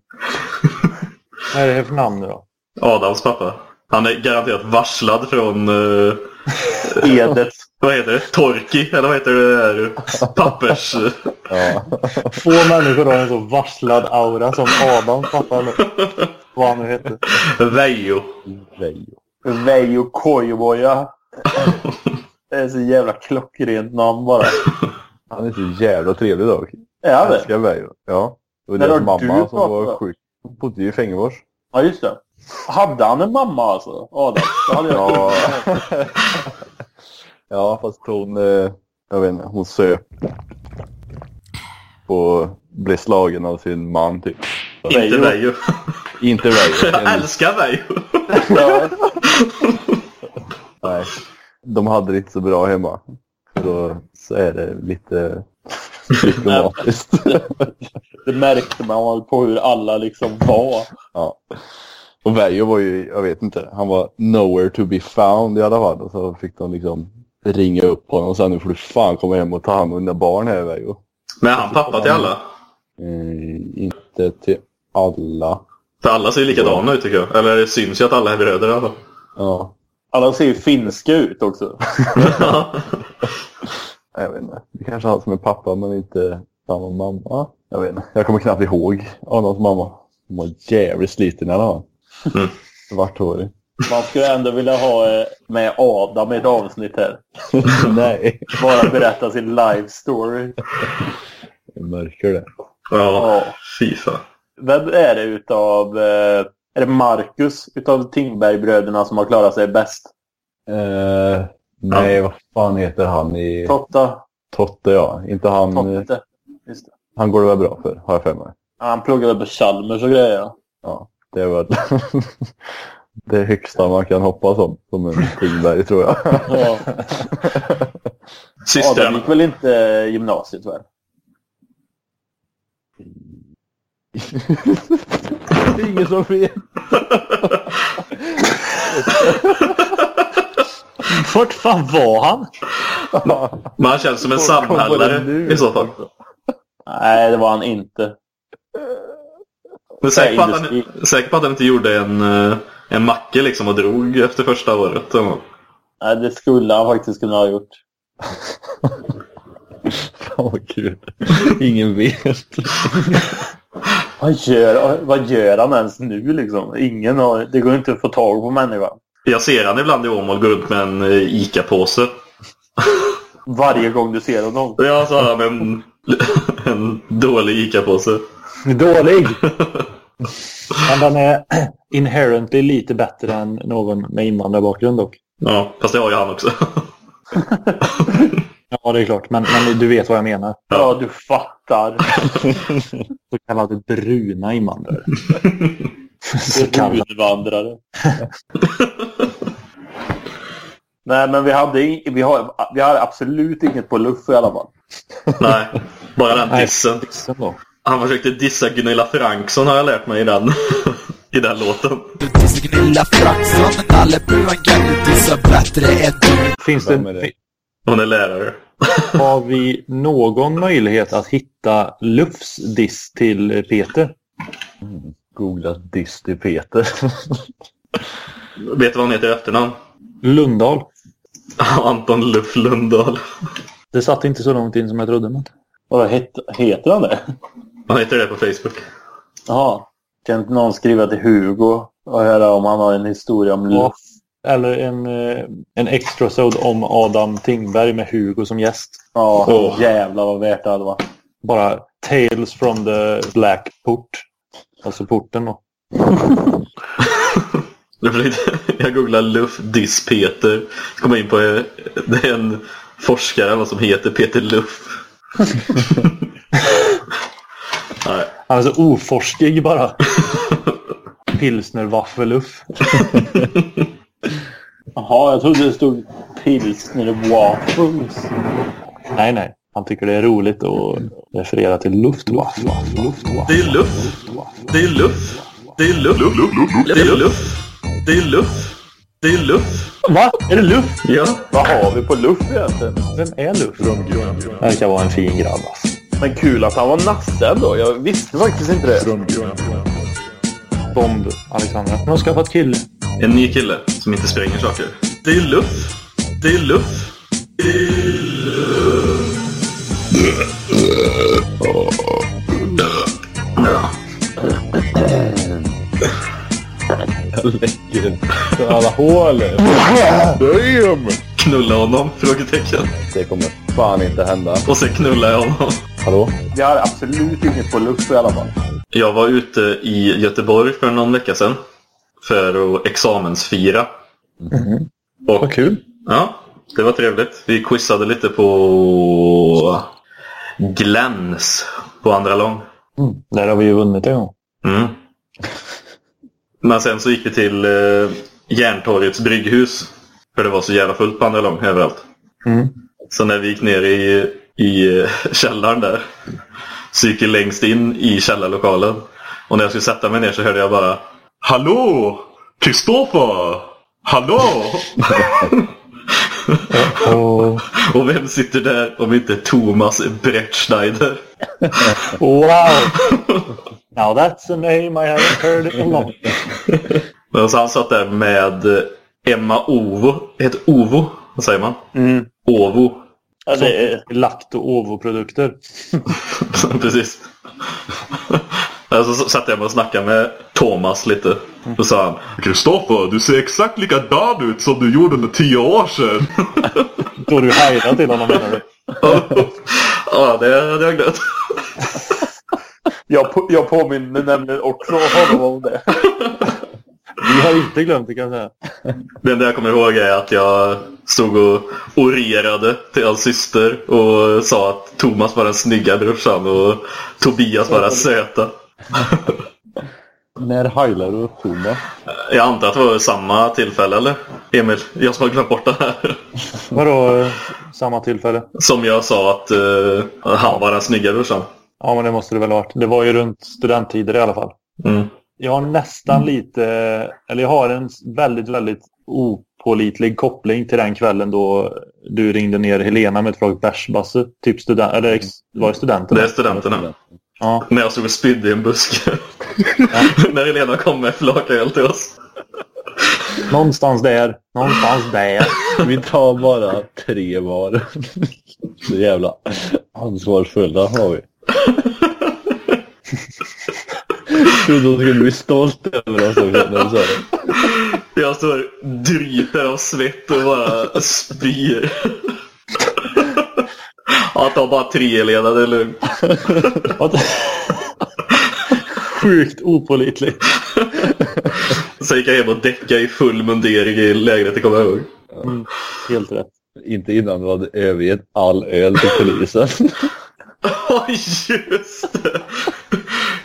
[laughs] Vad är det för namn nu då? Adams pappa. Han är garanterat varslad från... Uh, Edets. Vad heter det? Torki? Eller vad heter det där? Pappers... Få människor har en så varslad aura som Adam pappa eller vad han nu heter. Veijo. Veijo. Veijo Koivuoja. Det är så jävla klockrent namn bara. Han är så jävla trevlig dock. Är han det? Älskar Veijo. Ja. När deras mamma som pratat var sjuk. Hon bodde ju i Fängefors. Ja, just det. Hade han en mamma alltså? Adam? Det hade jag Ja. [laughs] ja, fast hon, eh, jag vet inte, hon söp. Och blev slagen av sin man typ. Inte Veijo. [laughs] Inte Veijo. Jag älskar Veijo. [laughs] Nej. De hade det inte så bra hemma. Så då så är det lite diplomatiskt. [laughs] Det märkte man på hur alla liksom var. ja. Och Veijo var ju, jag vet inte, han var nowhere to be found i alla fall. Och så fick de liksom ringa upp honom och säga nu får du fan komma hem och ta hand om dina barn här Veijo. Men är han pappa till alla? Eh, inte till alla. För alla ser ju likadana ut tycker jag. Eller det syns ju att alla är bröder i alla fall. Ja. Alla ser ju finska ut också. [laughs] Jag vet inte. Det kanske är han som är pappa men inte samma mamma. Jag vet inte. Jag kommer knappt ihåg Arnolds mamma. Hon var jävligt sliten i alla fall. Mm. Svarthårig. Man skulle ändå vilja ha eh, med Adam i ett avsnitt här. [laughs] Nej. Bara berätta sin live story. Jag märker det. Ja, fy fan. Vem är det utav... Eh, är det Marcus utav Tingbergbröderna som har klarat sig bäst? Eh, nej, vad fan heter han i... Totta. Totte, ja. Inte han... Totte. Just det. Han går det väl bra för, har jag för mig. Ja, Han pluggade på Chalmers och grejer. ja. Ja, det är väl [laughs] det högsta man kan hoppas om. Som en Tingberg, tror jag. Ja. [laughs] Adam gick väl inte gymnasiet väl? det är ingen som vet. Vart fan var han? Men han känns som en samhällare i så fall. Nej, det var han inte. Men säker, på att han, Industri. säker på att han inte gjorde en, eh, en macke liksom och drog efter första året. Nej, det skulle han faktiskt kunna ha gjort. Fan vad kul. Ingen vet. [laughs] Vad gör, vad gör han ens nu liksom? Ingen har, det går inte att få tag på människan. Jag ser han ibland i Åmål gå runt med en eh, ICA-påse. [laughs] Varje gång du ser honom. Ja, så har han en, [laughs] en dålig ICA-påse. Dålig! Men den är [clears throat] inherently lite bättre än någon med invandrarbakgrund dock. Ja, fast det har ju han också. [laughs] Ja, det är klart. Men, men du vet vad jag menar. Ja, du fattar. [laughs] Så kallade bruna invandrare. [laughs] Brunvandrare. Nej, men vi hade, vi, har, vi har absolut inget på luff i alla fall. Nej, bara den Nej, dissen. dissen då. Han försökte dissa Gunilla Fransson har jag lärt mig i den, [laughs] i den låten. Gunilla Fransson, Nalle Bruan kan du dissa bättre än du. Finns Vem är det, det? Hon är lärare. [laughs] har vi någon möjlighet att hitta Lufs diss till Peter? Googla diss till Peter. [laughs] Vet du vad hon heter i efternamn? Lundahl. Anton Luff Lundahl. Det satt inte så långt in som jag trodde. Men... Vad heter, heter han det? Han heter det på Facebook. Jaha. Kan inte någon skriva till Hugo och höra om han har en historia om Ja. luff? Eller en, eh, en extra sod om Adam Tingberg med Hugo som gäst. Ja, Åh. jävlar vad värt det hade varit. Bara Tales from the Black Port. Alltså porten då. [laughs] Jag googlade Luff Diss Peter. Kom in på eh, det är en forskare som heter Peter Luff. [laughs] Nej. Han är så oforskig bara. [laughs] Pilsner Waffeluff. [laughs] Jaha, jag trodde det stod pilsner waffles. Nej, nej. Han tycker det är roligt att referera till Luftwaffe. Det är Luff. Det är Luff. Det är Luff. Det är Luff. Det är Luff. Det är Luff. Va? Är det Luff? Ja. Vad har vi på luff egentligen? Vem är Luff? Det verkar vara en fin grabb alltså. Men kul att han var nasse ändå. Jag visste faktiskt inte det. Bomb, Alexandra. Han har skaffat kille. En ny kille som inte spränger saker. Det är Luff. Det är Luff. Det är Läcker. Alla hål. Damn! Knulla honom? Frågetecken. Det kommer fan inte hända. Och sen knullar jag honom. Hallå? Vi har absolut inget på luff i alla fall. Jag var ute i Göteborg för någon vecka sedan. För att examensfira. Och, Vad kul. Ja, det var trevligt. Vi quizade lite på Gläns på andra lång. Där har vi ju vunnit en gång. Mm. Men sen så gick vi till eh, Järntorgets brygghus. För det var så jävla fullt på andra lång överallt. Mm. Så när vi gick ner i, i eh, [laughs] källaren där så gick vi längst in i källarlokalen. Och när jag skulle sätta mig ner så hörde jag bara Hallå! Kristoffer! Hallå! [laughs] Och, [laughs] Och vem sitter där om inte Thomas Brettschneider? wow! Now that's a name I haven't heard in a long Men så han satt där med Emma Ovo. Heter Ovo? Vad säger man? Mm. Ovo. Ja, det är... Lakt och Ovo-produkter. [laughs] Precis. Alltså, så satt jag med och snackade med Thomas lite. Då sa han Kristoffer, du ser exakt likadan ut som du gjorde för tio år sedan. [laughs] Då du hejdade till honom menar du? [laughs] Ja, det hade jag glömt. Jag, på- jag påminner nämligen också honom om det. Vi har inte glömt det kan jag säga. Det enda jag kommer ihåg är att jag stod och orerade till hans syster och sa att Thomas var den snygga brorsan och Tobias var den söta. När heilar du upp Thomas? Jag antar att det var samma tillfälle, eller? Emil, jag som har glömt bort det här. Vadå samma tillfälle? Som jag sa att eh, han var den snygga brorsan. Ja men det måste det väl ha varit. Det var ju runt studenttider i alla fall. Mm. Jag har nästan lite, eller jag har en väldigt, väldigt opålitlig koppling till den kvällen då du ringde ner Helena med ett fråga bärsbasse. Typ student, eller ex, var det studenten? Det är studenterna. Ja. När jag stod och spydde i en buske. [laughs] När Helena kom med flaköl till oss. Någonstans där, någonstans där. Vi tar bara tre var. Så jävla ansvarsfulla har vi. [laughs] trodde hon skulle bli stolt över oss också. Jag står dryper av svett och bara spyr. Ja, ta bara tre leda, det är lugnt. Sjukt opålitlig. Sen gick jag hem och däckade i full mundering i lägenheten, kommer jag ihåg. Mm, helt rätt. Inte innan du hade övergett all öl till polisen. [laughs] Ja, just det!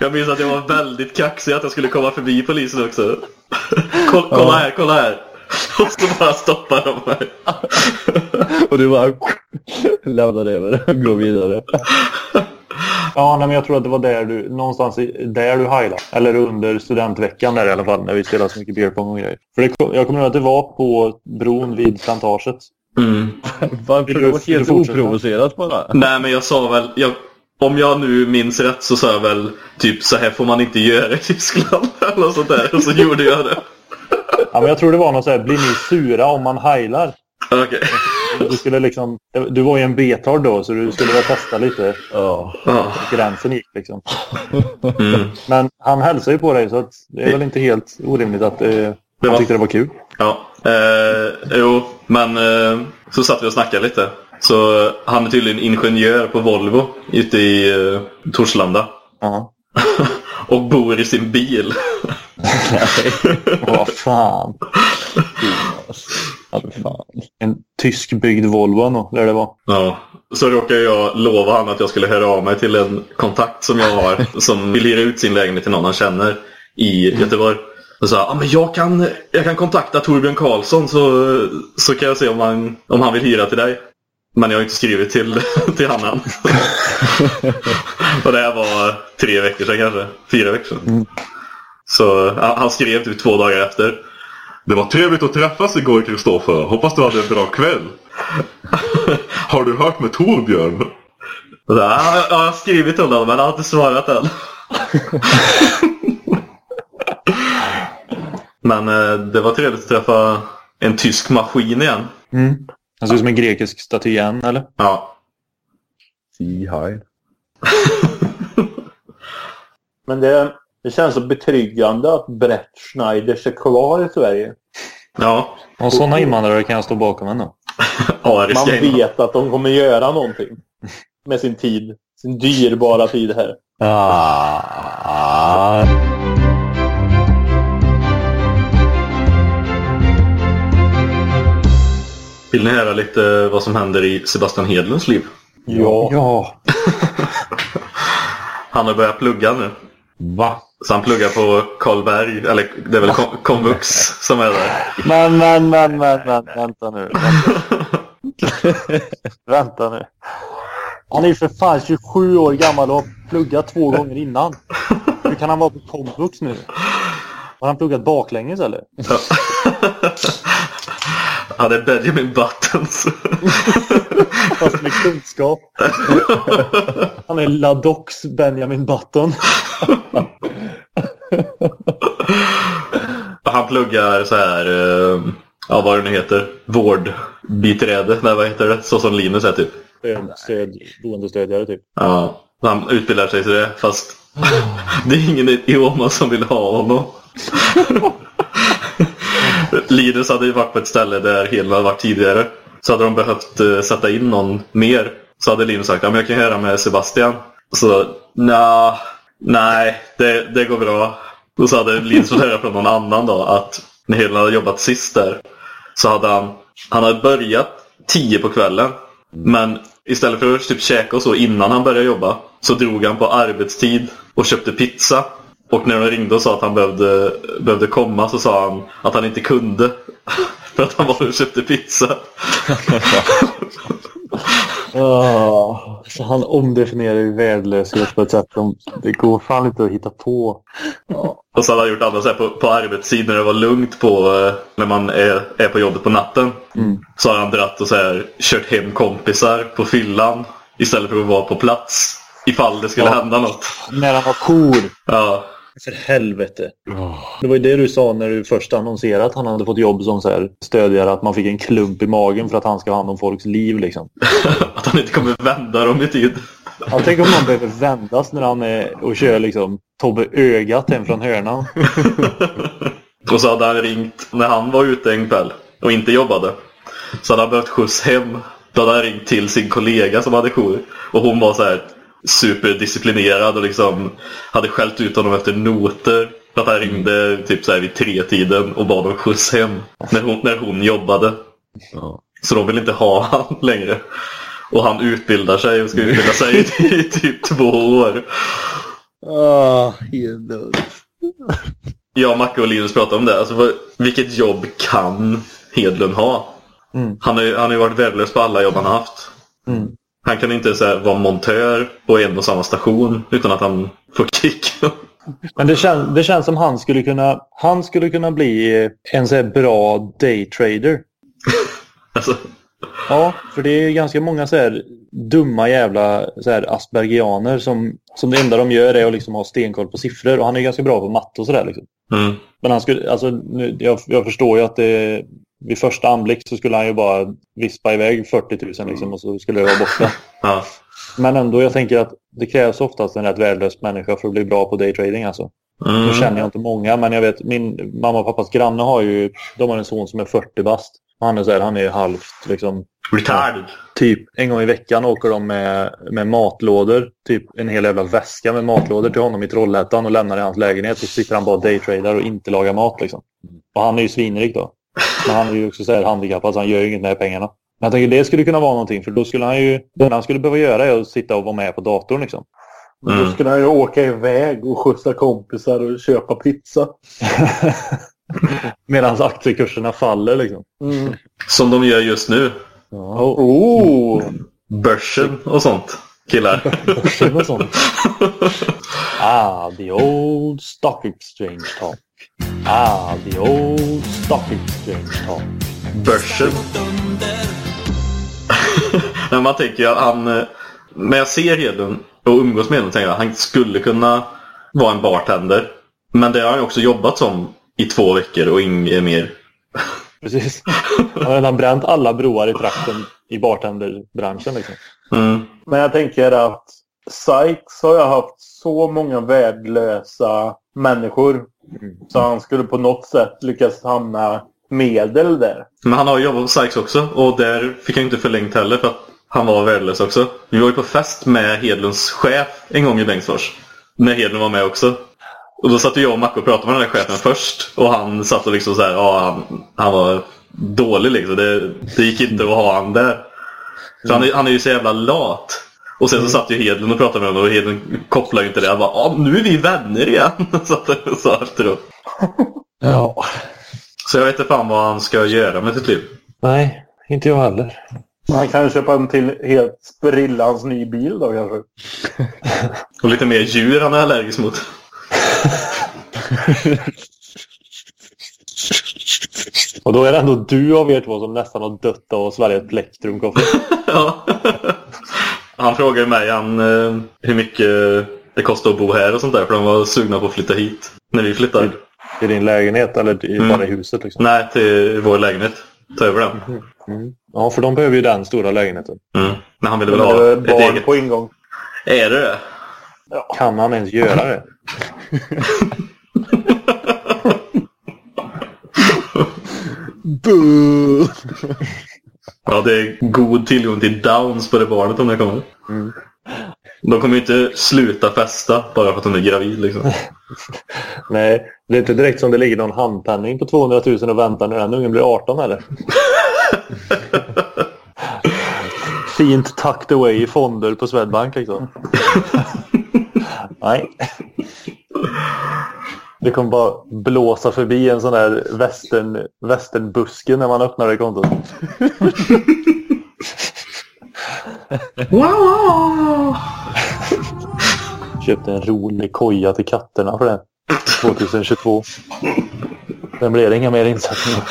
Jag minns att jag var väldigt kaxig att jag skulle komma förbi polisen också. Kolla, kolla här, kolla här! Och så bara stoppar de mig. [laughs] Och du bara lämnade över och går vidare. Ja, nej, men jag tror att det var där du, någonstans i, där du heilade. Eller under studentveckan där i alla fall, när vi spelade så mycket beerpong och grejer. För det, kom- jag kommer ihåg att det var på bron vid plantaget. Mm. [laughs] Varför var helt oprovocerat bara? Nej, men jag sa väl... Jag, om jag nu minns rätt så sa jag väl typ så här får man inte göra i Tyskland. [laughs] Eller sånt där. Och så gjorde jag det. Ja, men jag tror det var något så här, blir ni sura om man heilar? Okej. Du skulle liksom, du var ju en betard då, så du skulle väl testa lite Ja. Ja. gränsen gick liksom. Mm. Men han hälsar ju på dig så att det är väl inte helt orimligt att eh, han var- tyckte det var kul. Ja, eh, jo, men eh, så satt vi och snackade lite. Så eh, han är tydligen ingenjör på Volvo ute i eh, Torslanda. Ja. [laughs] och bor i sin bil. [laughs] Vad fan. Ja, för fan. En tyskbyggd Volvo nog, lär det vara. Ja. Så råkade jag lova han att jag skulle höra av mig till en kontakt som jag har [laughs] som vill hyra ut sin lägenhet till någon han känner i Göteborg. Och sa ah, men jag kan, jag kan kontakta Torbjörn Karlsson så, så kan jag se om han, om han vill hyra till dig. Men jag har inte skrivit till, [laughs] till han än. [laughs] Och det här var tre veckor sedan kanske. Fyra veckor sedan. Så ja, han skrev typ två dagar efter. Det var trevligt att träffas igår Kristoffer. Hoppas du hade en bra kväll. [laughs] Har du hört med Torbjörn? Så, ja, jag har skrivit till honom men han har inte svarat än. men eh, det var trevligt att träffa en tysk maskin igen. Mm. Han ser ut som en grekisk staty igen, eller? Ja. See hi. [laughs] Men det, det känns så betryggande att Brett Schneider är kvar i Sverige. Ja. Och sådana invandrare kan jag stå bakom ändå. [laughs] Ariska Man invandrare. vet att de kommer göra någonting med sin tid. Sin dyrbara tid här. Ah. Vill ni höra lite vad som händer i Sebastian Hedlunds liv? Ja. Ja. [laughs] Han har börjat plugga nu. Va? Så han pluggar på Karlberg, eller det är väl kom- komvux som är där. Men, men, men, men, men, vänta nu. Vänta, vänta nu. Han är ju för fan 27 år gammal och har pluggat två gånger innan. Hur kan han vara på komvux nu? Har han pluggat baklänges eller? [laughs] Han är Benjamin Buttons. [laughs] Fast med kunskap. Han är Ladox Benjamin Button. [laughs] Han pluggar så här, eh, ja vad det nu heter, vårdbiträde. Nej vad heter det? Så som Linus är typ. Stöd, stöd, boendestödjare typ. Ja, han utbildar sig till det fast [laughs] det är ingen i Oma som vill ha honom. [laughs] Linus hade ju varit på ett ställe där Hedlund hade varit tidigare. Så hade de behövt uh, sätta in någon mer. Så hade Linus sagt, ja men jag kan höra med Sebastian. Så, nja, nej, det, det går bra. Och så hade Linus fått höra från någon annan då att när Hedlund hade jobbat sist där så hade han, han hade börjat tio på kvällen. Men istället för att typ käka och så innan han började jobba så drog han på arbetstid och köpte pizza. Och när de ringde och sa att han behövde, behövde komma så sa han att han inte kunde. [laughs] För att han var och köpte pizza. [laughs] Oh, han omdefinierar ju värdelöshet på ett sätt som det går fan inte att hitta på. Och så hade han gjort annat så här på, på arbetstid när det var lugnt på eh, när man är, är på jobbet på natten. Mm. Så har han dratt och så här, kört hem kompisar på fyllan istället för att vara på plats. Ifall det skulle Ja. hända något. När han var cool. Ja. För helvete. Det var ju det du sa när du först annonserade att han hade fått jobb som så här stödjare. Att man fick en klump i magen för att han ska ha hand om folks liv liksom. [laughs] Att han inte kommer vända dem i tid. Ja, tänk om någon behöver vändas när han är och kör liksom Tobbe ögat hem från hörnan. [laughs] Och så hade han ringt när han var ute en kväll och inte jobbade. Så hade han behövt skjuts hem. Då hade han ringt till sin kollega som hade jour. Och hon var så här superdisciplinerad och liksom hade skällt ut honom efter noter. För att han ringde typ så här vid tre tiden och bad om skjuts hem när hon, när hon jobbade. Så de vill inte ha han längre. Och han utbildar sig och ska utbilda sig i, typ två år. Ah, helt Jag, Macke och Linus pratade om det. Alltså, vilket jobb kan Hedlund ha? Mm. Han har ju han har ju varit värdelös på alla jobb han har haft. Mm. Han kan inte så här, vara montör på en och samma station utan att han får kick. Men det, kän, det känns som han skulle kunna, han skulle kunna bli en så här bra daytrader. [laughs] alltså. Ja, för det är ganska många så här dumma jävla så här aspergianer som, som det enda de gör är att liksom ha stenkoll på siffror. Och han är ganska bra på matte och sådär. Liksom. Mm. Men han skulle, alltså, nu, jag, jag förstår ju att det, vid första anblick så skulle han ju bara vispa iväg 40 000 liksom, och så skulle det vara borta. [laughs] Ja. Men ändå, jag tänker att det krävs oftast en rätt värdelös människa för att bli bra på daytrading. Alltså. Mm. Nu känner jag inte många, men jag vet min mamma och pappas granne har ju, de har en son som är 40 bast. Han är, så här, han är halvt liksom... Retarded. Typ en gång i veckan åker de med, med matlådor. Typ en hel jävla väska med matlådor till honom i Trollhättan och lämnar i hans lägenhet. Så sitter han bara daytradar och inte lagar mat liksom. Och han är ju svinrik då. Men han är ju också så här handikappad så han gör ju inget med pengarna. Men jag tänker det skulle kunna vara någonting för då skulle han ju... Det enda han skulle behöva göra är att sitta och vara med på datorn liksom. Men Då skulle han ju åka iväg och skjutsa kompisar och köpa pizza. [laughs] Medan aktiekurserna faller liksom. Mm. Som de gör just nu. Oh. Börsen och sånt. Killar. [laughs] Börsen och sånt. [laughs] Ah, the old stock exchange talk. Ah, the old stock exchange talk. Börsen. [laughs] Men man tänker att han... eh, När jag ser Hedlund och umgås med honom tänker jag att han skulle kunna vara en bartender. Men det har han också jobbat som i två veckor och inget mer. [laughs] Precis. Han har redan bränt alla broar i trakten i bartenderbranschen. Liksom. Mm. Men jag tänker att Sykes har jag haft så många värdelösa människor. Så han skulle på något sätt lyckas hamna medel där. Men han har ju jobbat på Sykes också och där fick han inte förlängt heller för att han var värdelös också. Vi var ju på fest med Hedlunds chef en gång i Bengtsfors. När Hedlund var med också. Och då satt ju jag och Macke och pratade med den där chefen först. Och han satt och liksom så här, ja han, han var dålig liksom. Det, det gick inte att ha han där. För han, är, han är ju så jävla lat. Och sen så satt ju Hedlund och pratade med honom och Hedlund kopplade ju inte det. Han bara, nu är vi vänner igen. satt han och sa efteråt. Ja. Så jag vet inte fan vad han ska göra med sitt liv. Nej, inte jag heller. Han kan köpa en till helt sprillans ny bil då kanske. [laughs] Och lite mer djur han är allergisk mot. [laughs] Och då är det ändå du av er två som nästan har dött av att svälja ett plektrum [laughs] ja. Han frågade mig han, eh, hur mycket det kostar att bo här och sånt där. För de var sugna på att flytta hit. När vi flyttade. I din lägenhet eller i, Mm. bara i huset? Liksom? Nej, till vår lägenhet. Ta över den. Mm. Ja, för de behöver ju den stora lägenheten. Mm. Men han ville väl ha ett barn eget. på ingång. Är det det? Kan han ens göra det? [laughs] Buh! [laughs] Ja, det är god tillgång till downs på det barnet om det kommer. Mm. De kommer ju inte sluta festa bara för att hon är gravid liksom. [laughs] Nej, det är inte direkt som det ligger någon handpenning på 200 000 och väntar när den ungen blir 18 eller? [laughs] Fint tucked away i fonder på Swedbank liksom. [laughs] Nej. Det kommer bara blåsa förbi en sån där västern, västernbuske när man öppnar det kontot. Köpte en rolig koja till katterna för det. 2022. Sen blev det inga mer insättningar.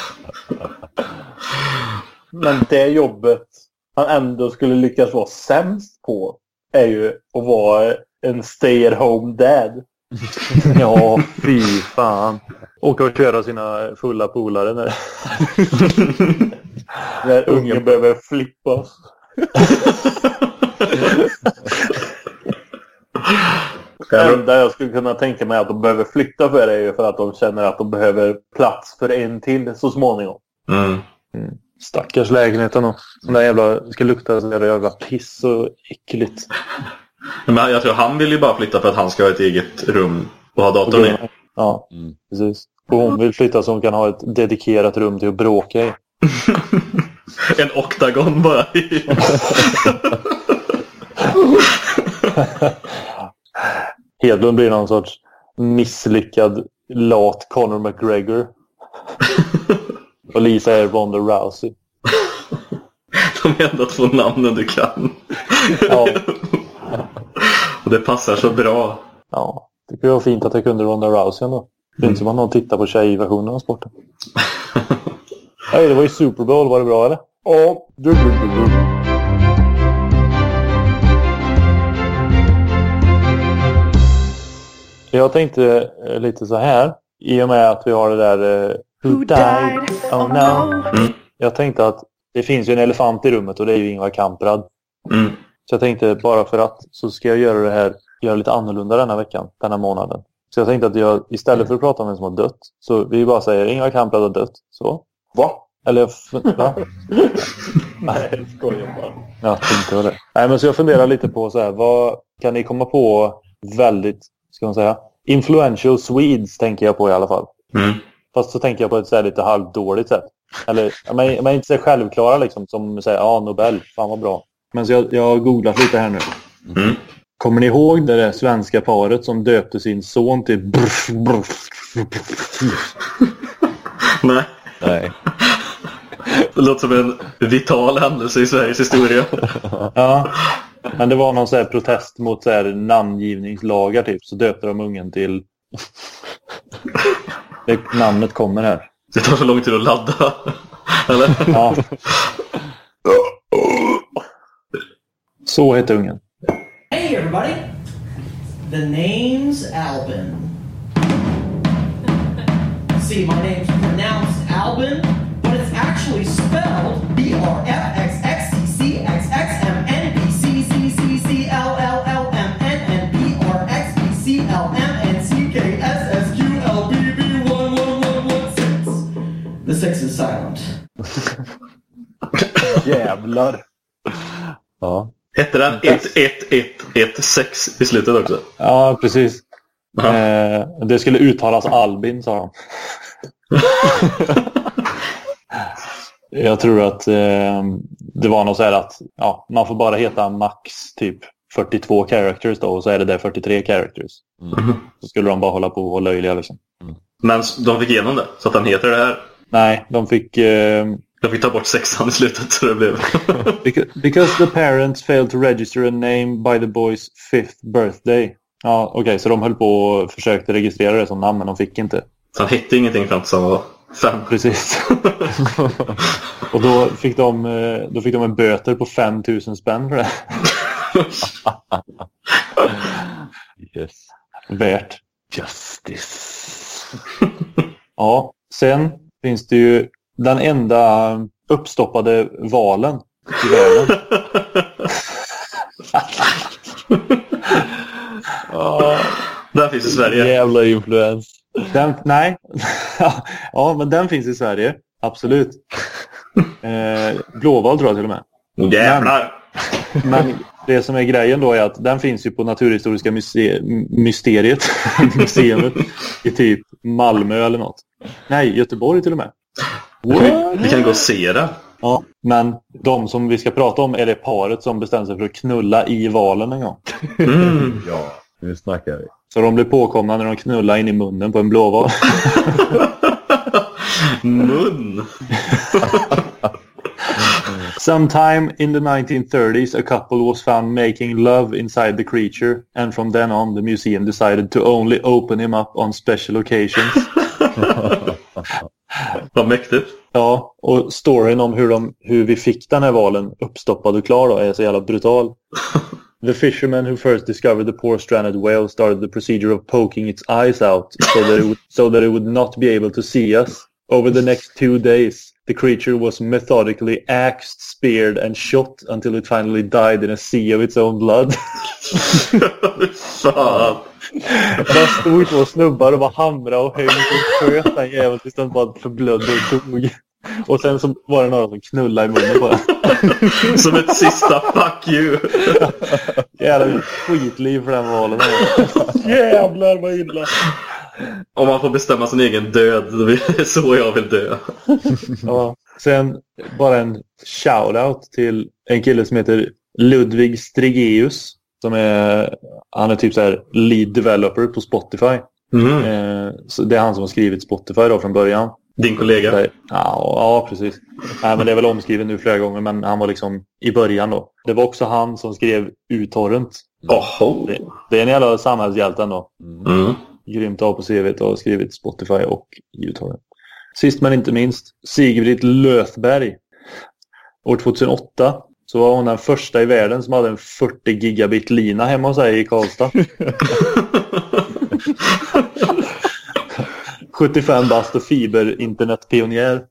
Men det jobbet han ändå skulle lyckas vara sämst på är ju att vara en stay at home dad. [laughs] Ja, fy fan. Åka och köra sina fulla polare när... [laughs] När ungen behöver flippas. [laughs] Det enda jag skulle kunna tänka mig att de behöver flytta för är ju för att de känner att de behöver plats för en till så småningom. Mm. Stackars lägenheten och den där jävla... ska lukta så jävla piss och äckligt. Men jag tror han vill ju bara flytta för att han ska ha ett eget rum och ha datorn i. Ja, precis. Och hon vill flytta så hon kan ha ett dedikerat rum till att bråka i. [laughs] En oktagon bara. [laughs] Hedlund blir någon sorts misslyckad lat Conor McGregor. [laughs] och Lisa är Ronda Rousey. De enda två namnen du kan. Ja. Och det passar så bra. Ja, det var fint att jag kunde Ronda Rousey ändå. Det är inte som att någon tittar på tjejversionen av sporten. [laughs] Nej, det var ju Super Bowl. Var det bra eller? Ja. Du, du, du, du. Jag tänkte eh, lite så här. I och med att vi har det där... Eh, Who died? Oh no. Mm. Jag tänkte att det finns ju en elefant i rummet och det är ju Ingvar Kamprad. Mm. Så jag tänkte bara för att så ska jag göra det här göra lite annorlunda denna veckan, denna månaden. Så jag tänkte att jag istället för att prata om vem som har dött så vi bara säger Ingvar Kamprad har dött. Så. Va? Eller va? [laughs] Nej, jag skojar bara. Ja, inte var det. Nej, men så jag funderar lite på så här, vad kan ni komma på väldigt, ska man säga, influential Swedes tänker jag på i alla fall. Mm. Fast så tänker jag på ett så här lite halvdåligt sätt. Eller, men, men inte så självklara liksom, som säger ja, Nobel, fan vad bra. Men så jag, jag har googlat lite här nu. Mm. Kommer ni ihåg det där svenska paret som döpte sin son till brf, brf, Nej. Nej. Det låter som en vital händelse i Sveriges historia. [laughs] Ja, men det var någon så här protest mot så här namngivningslagar typ. Så döpte de ungen till... Det, namnet kommer här. Det tar så lång tid att ladda. Eller? Ja. [laughs] Så hette ungen. Hey everybody! The name's Albin. See, my name's pronounced Albin, but it's actually spelled B-R-F-X-X-M-N-B-C-C-C-C-L-L-L-M-N-B-R-X-B-C-L-M and C-K-S-S-Q-L-B-B-1-1-1-6. Jävlar. Ja. Hette den 11116 i slutet också? Ja, precis. Eh, det skulle uttalas Albin, sa de. [laughs] Jag tror att eh, det var något så här att ja, man får bara heta max typ 42 characters då och så är det där 43 characters. Så skulle de bara hålla på och löjliga liksom. Men de fick igenom det, så att den heter det här. Nej, de fick... Eh, De fick ta bort sexan i slutet så det blev... [laughs] because, the parents failed to register a name by the boy's fifth birthday. Ja, okej, så de höll på och försökte registrera det som namn men de fick inte. Så han hette ingenting fram tills han var fem. Precis. [laughs] och då fick, de, eh, då fick de en böter på 5000 spänn för det. [laughs] yes. Värt. Justice. ja, sen finns det ju den enda uppstoppade valen i världen. [laughs] Ja, Den finns i Sverige. Jävla influens. Den, nej. [laughs] ja, men den finns i Sverige. Absolut. Eh, blåval tror jag till och med. Jävlar! Men, men det som är grejen då är att den finns ju på Naturhistoriska muse mysteriet, [laughs] museet i typ Malmö eller något. Nej, Göteborg till och med. Vi kan gå och se det. Ja, men de som vi ska prata om är det paret som bestämde sig för att knulla i valen en gång. Mm. [laughs] Ja, nu snackar vi. Så de blev påkomna när de knullade in i munnen på en blåval. [laughs] Mun! [laughs] Sometime in the 1930s, a couple was found making love inside the creature, and from then on, the museum decided to only open him up on special occasions. Vad mäktigt. Ja, och storyn om hur, de, hur vi fick den här valen uppstoppad och klar då är så jävla brutal. [laughs] The fisherman who first discovered the poor stranded whale started the procedure of poking its eyes out so that, it would, so that it would not be able to see us. Over the next two days, the creature was methodically axed, speared and shot until it finally died in a sea of its own blood. Fan. [laughs] Bara stod två snubbar och bara hamrade och högg och sköt den jäveln tills den bara förblödde och dog. Och sen så var det några som knullade i munnen bara. [laughs] Som ett sista fuck you. Jävla skitliv för den valen. Jävlar vad illa. Om man får bestämma sin egen död, det är [laughs] så jag vill dö. [laughs] Ja. Sen bara en shout-out till en kille som heter Ludvig Strigeus. Som är, han är typ så här lead developer på Spotify. Mm. Eh, så det är han som har skrivit Spotify då från början. Din kollega? Ja, ja precis. Nej, men det är väl omskrivet nu flera gånger men han var liksom i början då. Det var också han som skrev uTorrent. Det, det är en jävla samhällshjälte ändå. Mm. Grymt ha på CV och skrivit Spotify och uTorrent. Sist men inte minst, Sigrid Löthberg. År 2008 så var hon den första i världen som hade en 40 gigabit lina hemma hos sig i Karlstad. [laughs] 75 bast och fiber-internetpionjär.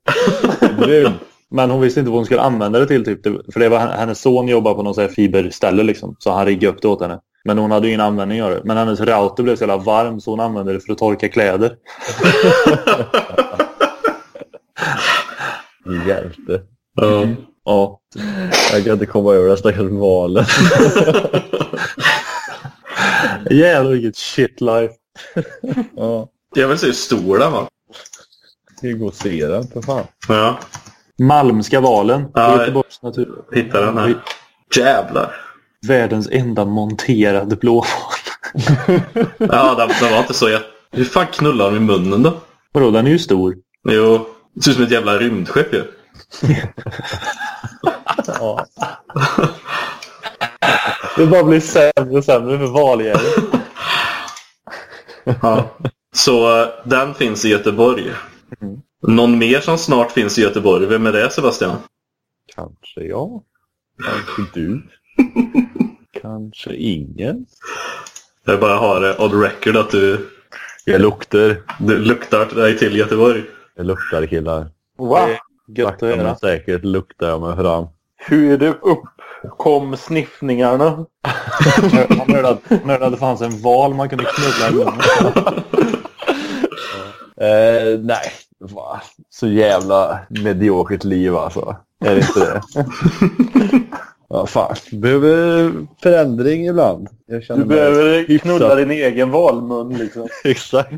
Men hon visste inte vad hon skulle använda det till. Typ. För det var hennes son jobbade på här fiberställe liksom. Så han riggade upp det åt henne. Men hon hade ju ingen användning av det. Men hennes router blev så jävla varm så hon använde det för att torka kläder. [laughs] Hjälte. Ja. Ja. Jag kan inte komma över det stackars valet. [laughs] Jävlar vilket shit life. [laughs] ja. Jag vill se hur stor den var. Det går att se den för fan. Ja. Malmska valen. Ja, Göteborgs natur. Den här. Jävlar. Världens enda monterade blåval. [laughs] Ja, den, den var inte så jätte... Hur fan knullar de i munnen då? Vadå, den är ju stor. Jo, det ser ut som ett jävla rymdskepp ju. [laughs] Ja. [laughs] Det bara blir sämre och sämre för valjäveln. Ja. Så eh, den finns i Göteborg. Någon mer som snart finns i Göteborg? Vem är det Sebastian? Kanske jag. Kanske du. Kanske ingen. Jag bara har det on record att du, Jag luktar. du luktar dig till Göteborg. Jag luktar killar. Va? Gött att men höra. säkert luktar jag mig fram. Hur det uppkom sniffningarna? [laughs] Han hörde att, han hörde att det fanns en val man kunde knulla i munnen. [laughs] Eh, nej, va? så jävla mediokert liv alltså. Är det inte det? [laughs] Ja, fan. Behöver förändring ibland. Du behöver hyfsat- knulla din egen valmun liksom. [laughs] Exakt.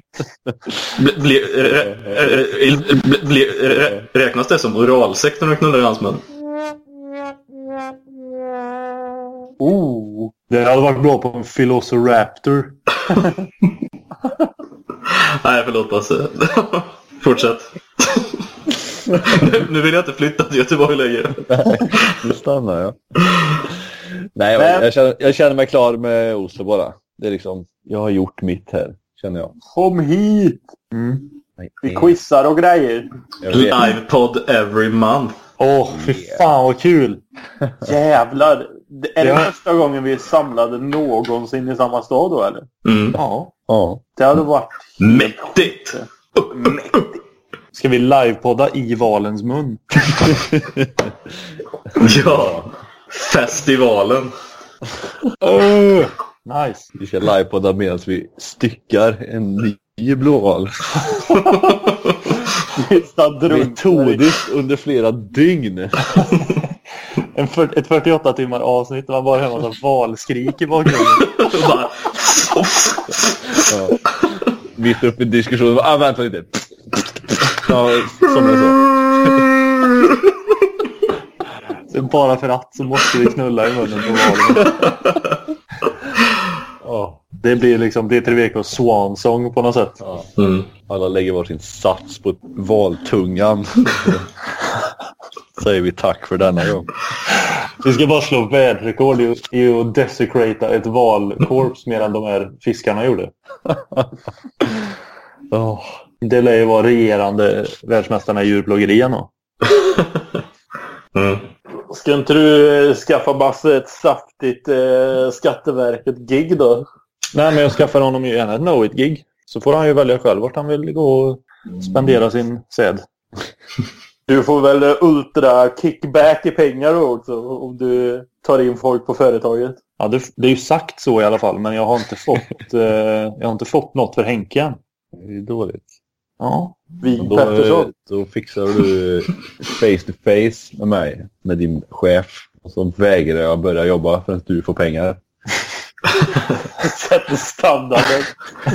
Bli- bli- rä- rä- bli- bli- rä- Räknas det som oralsex när du knullar i hans mun? Oh, det hade varit bra på en Velociraptor. [laughs] Nej, förlåt Basse. Fortsätt. [laughs] Nu- [laughs] nu vill jag inte flytta till Göteborg längre. Nu stannar jag. Nej, men jag, känner, jag känner mig klar med Oslo bara. Det är liksom, jag har gjort mitt här, känner jag. Kom hit! Mm. Vi quizar och grejer. Livepodd every month. Åh, fy fan vad kul! Jävlar. Det- Är det Ja. första gången vi är samlade någonsin i samma stad då eller? Mm. Ja. Ja. Det hade varit Mäktigt! Ska vi livepodda i valens mun? [laughs] Ja. Festivalen. Uh, nice. Vi ska livepodda medan vi styckar en ny blåval. Metodiskt under flera dygn. En för, ett 48 timmar avsnitt där man bara hör en massa valskrik i bakgrunden. [laughs] Bara... Ja. Mitt uppe i diskussionen. Ah, vänta lite. Ja, som sa. Så [laughs] bara för att så måste vi knulla i munnen på valen. Ja. Det blir liksom det är veckors swansång på något sätt. Ja. Mm. Alla lägger varsin sats på valtungan. Säger vi tack för denna gång. Vi ska bara slå världsrekord i, i att desecrata ett valkorps mer än de här fiskarna gjorde. [laughs] Oh. Det lär ju vara regerande världsmästarna i djurplågeri ändå. [laughs] Mm. Ska inte du eh, skaffa Basse ett saftigt eh, Skatteverket-gig då? Nej, men jag skaffar honom ju gärna ett know-it-gig. Så får han ju välja själv vart han vill gå och spendera sin säd. Du får väl ultra kickback i pengar då också om du tar in folk på företaget. Ja, det, det är ju sagt så i alla fall, men jag har inte fått, [laughs] eh, jag har inte fått något för Henke än. Det är dåligt. Ja. Vi Då, Pettersson. då fixar du face to face med mig, med din chef. Och så vägrar jag börja jobba förrän du får pengar. [laughs] Sätter standarden.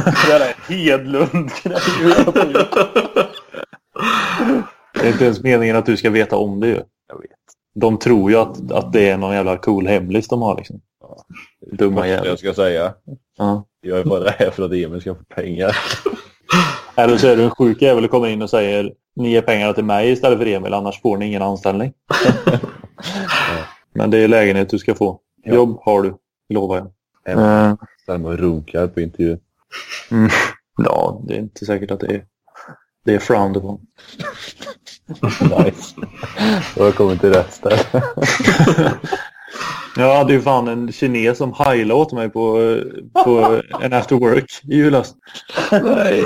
Det där är Hedlund-grej. Det är inte ens meningen att du ska veta om det ju. Jag vet. De tror ju att, att det är någon jävla cool hemlis de har liksom. Dumma Första jävlar. jag ska säga. Ja. Jag är bara här för att Emil ska få pengar. Eller så är du en sjuk jävel och kommer in och säger ni ger pengarna till mig istället för Emil annars får ni ingen anställning. [laughs] Men det är lägenhet du ska få. Jobb har du, lovar jag. Även Ställer mig och runkar på intervju. Mm. [laughs] Ja, det är inte säkert att det är, det är frowned upon. [laughs] nice. Då har jag kommit till rätt ställe. Jag hade ju fan en kines som heilade åt mig på, på en after work i julas. Nej.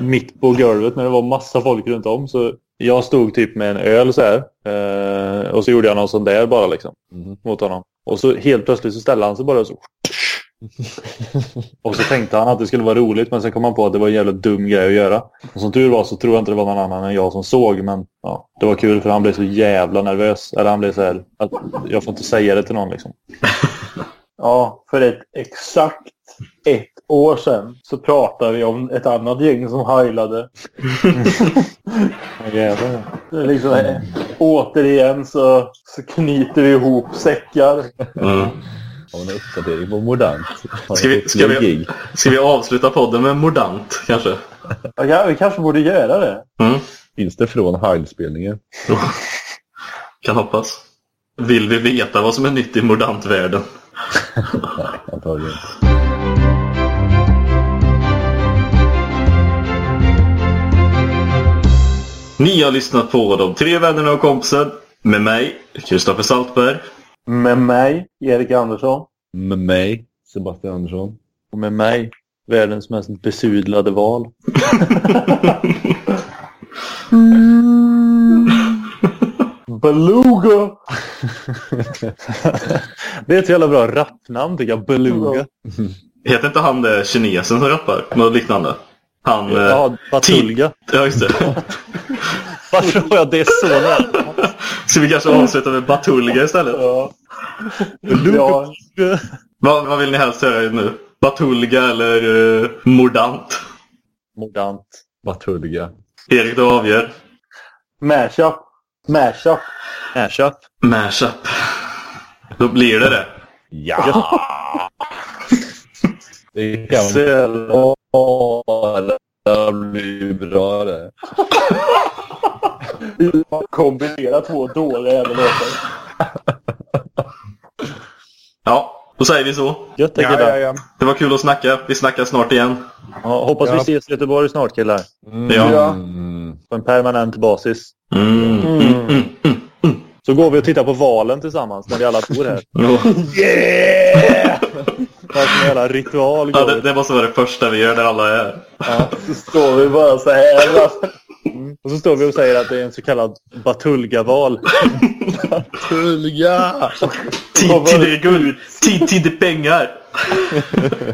Mitt på golvet när det var massa folk runt om. Så jag stod typ med en öl så här. Eh, och så gjorde jag någon sån där bara liksom. Mot honom. Och så helt plötsligt så ställde han sig bara så. [laughs] Och så tänkte han att det skulle vara roligt men sen kom han på att det var en jävla dum grej att göra. Och som tur var så tror jag inte det var någon annan än jag som såg men ja, det var kul för han blev så jävla nervös. Eller han blev så här att jag får inte säga det till någon liksom. [laughs] Ja, för ett exakt ett år sedan så pratade vi om ett annat gäng som heilade. [laughs] Jävlar. Liksom, eh, återigen så, så knyter vi ihop säckar. Mm. Vi en uppdatering på? Har Ska vi, ska, vi, ska vi avsluta podden med Mordant kanske? Ja, vi kanske borde göra det. Mm. Finns det från Heil-spelningen? Kan hoppas. Vill vi veta vad som är nytt i Mordant-världen? Nej, antagligen inte. Ni har lyssnat på De tre vännerna och kompisen med mig, Kristoffer Saltberg. Med mig, Erik Andersson. Med mig, Sebastian Andersson. Och med mig, världens mest besudlade val. [laughs] Beluga! [laughs] det är ett jävla bra rapnamn tycker jag. Beluga. Heter inte han det kinesen som rappar? Något liknande? Han... eh, Ja, Batulga. Ja, just det. [laughs] Varför har jag det så nära? Ska vi kanske avsluta med Batulga istället? Ja. Beluga. Vad, vad vill ni helst höra nu? Batulga eller uh, Mordant? Modant. Batulga. Erik, du avgör. Mashup. Mashup. Mashup. Mashup. Då blir det det. Ja! Det kan bli bra det. Kombinera två dåliga jävla låtar. [laughs] Ja, då säger vi så. Gött det Ja, killar. ja, ja. Det var kul att snacka. Vi snackar snart igen. Ja, hoppas vi ses i Göteborg snart killar. Ja. Mm. På en permanent basis. Mm. Mm. Mm. Så går vi och tittar på valen tillsammans när vi alla bor här. [laughs] Yeah! Som en jävla ritual. Ja, det, det måste vara det första vi gör där alla är här. Ja. Så står vi bara så här. Och så står vi och säger att det är en så kallad Batulga-val. Batulga! Tid till det guld. Tid till det pengar.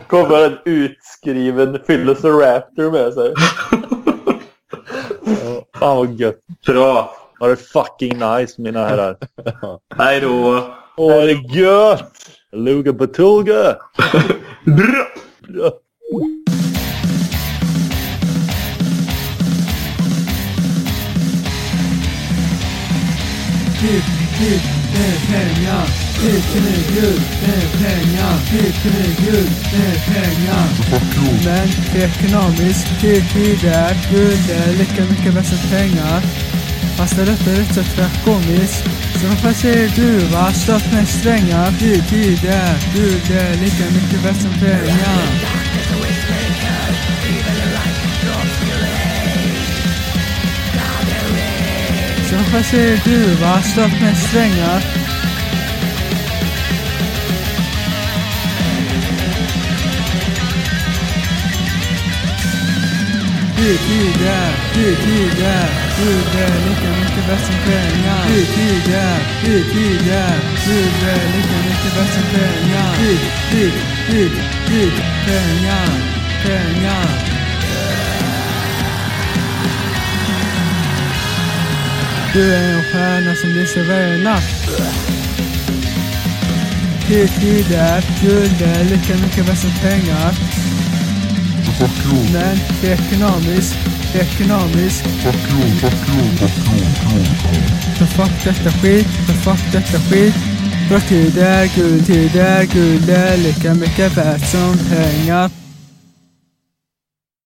Kommer en utskriven Velociraptor med sig. Fan vad gött. Bra. Ha det fucking nice mina herrar. Hej då. Åh, det är gött! Luga Batulga! Bra. Bra. Hit, hit, det är pengar. Hit, det är det är pengar. Hit, det är det är pengar. Men det är ekonomiskt. Hit, hit, det är guld, det är lika mycket bäst som pengar. Fast det är rätt så tragikomiskt. Så varför säger du va? Stopp med strängar. Hit, tider, det är det är lika mycket bäst som pengar. Så varför säger du va? Slåss med strängar. Du tiger, du tiger, du är lika mycket bäst som pengar. Du tiger, du tiger, du är lika mycket bäst som pengar. Tid, tid, tid, tid, pengar, pengar. Du är en stjärna som lyser varje natt. Tid, tid är guld är lika mycket värt som pengar. Men det är ekonomiskt, det är ekonomiskt. Så fuck detta skit, så fuck detta skit. För tid är guld, tid är guld är lika mycket värt som pengar.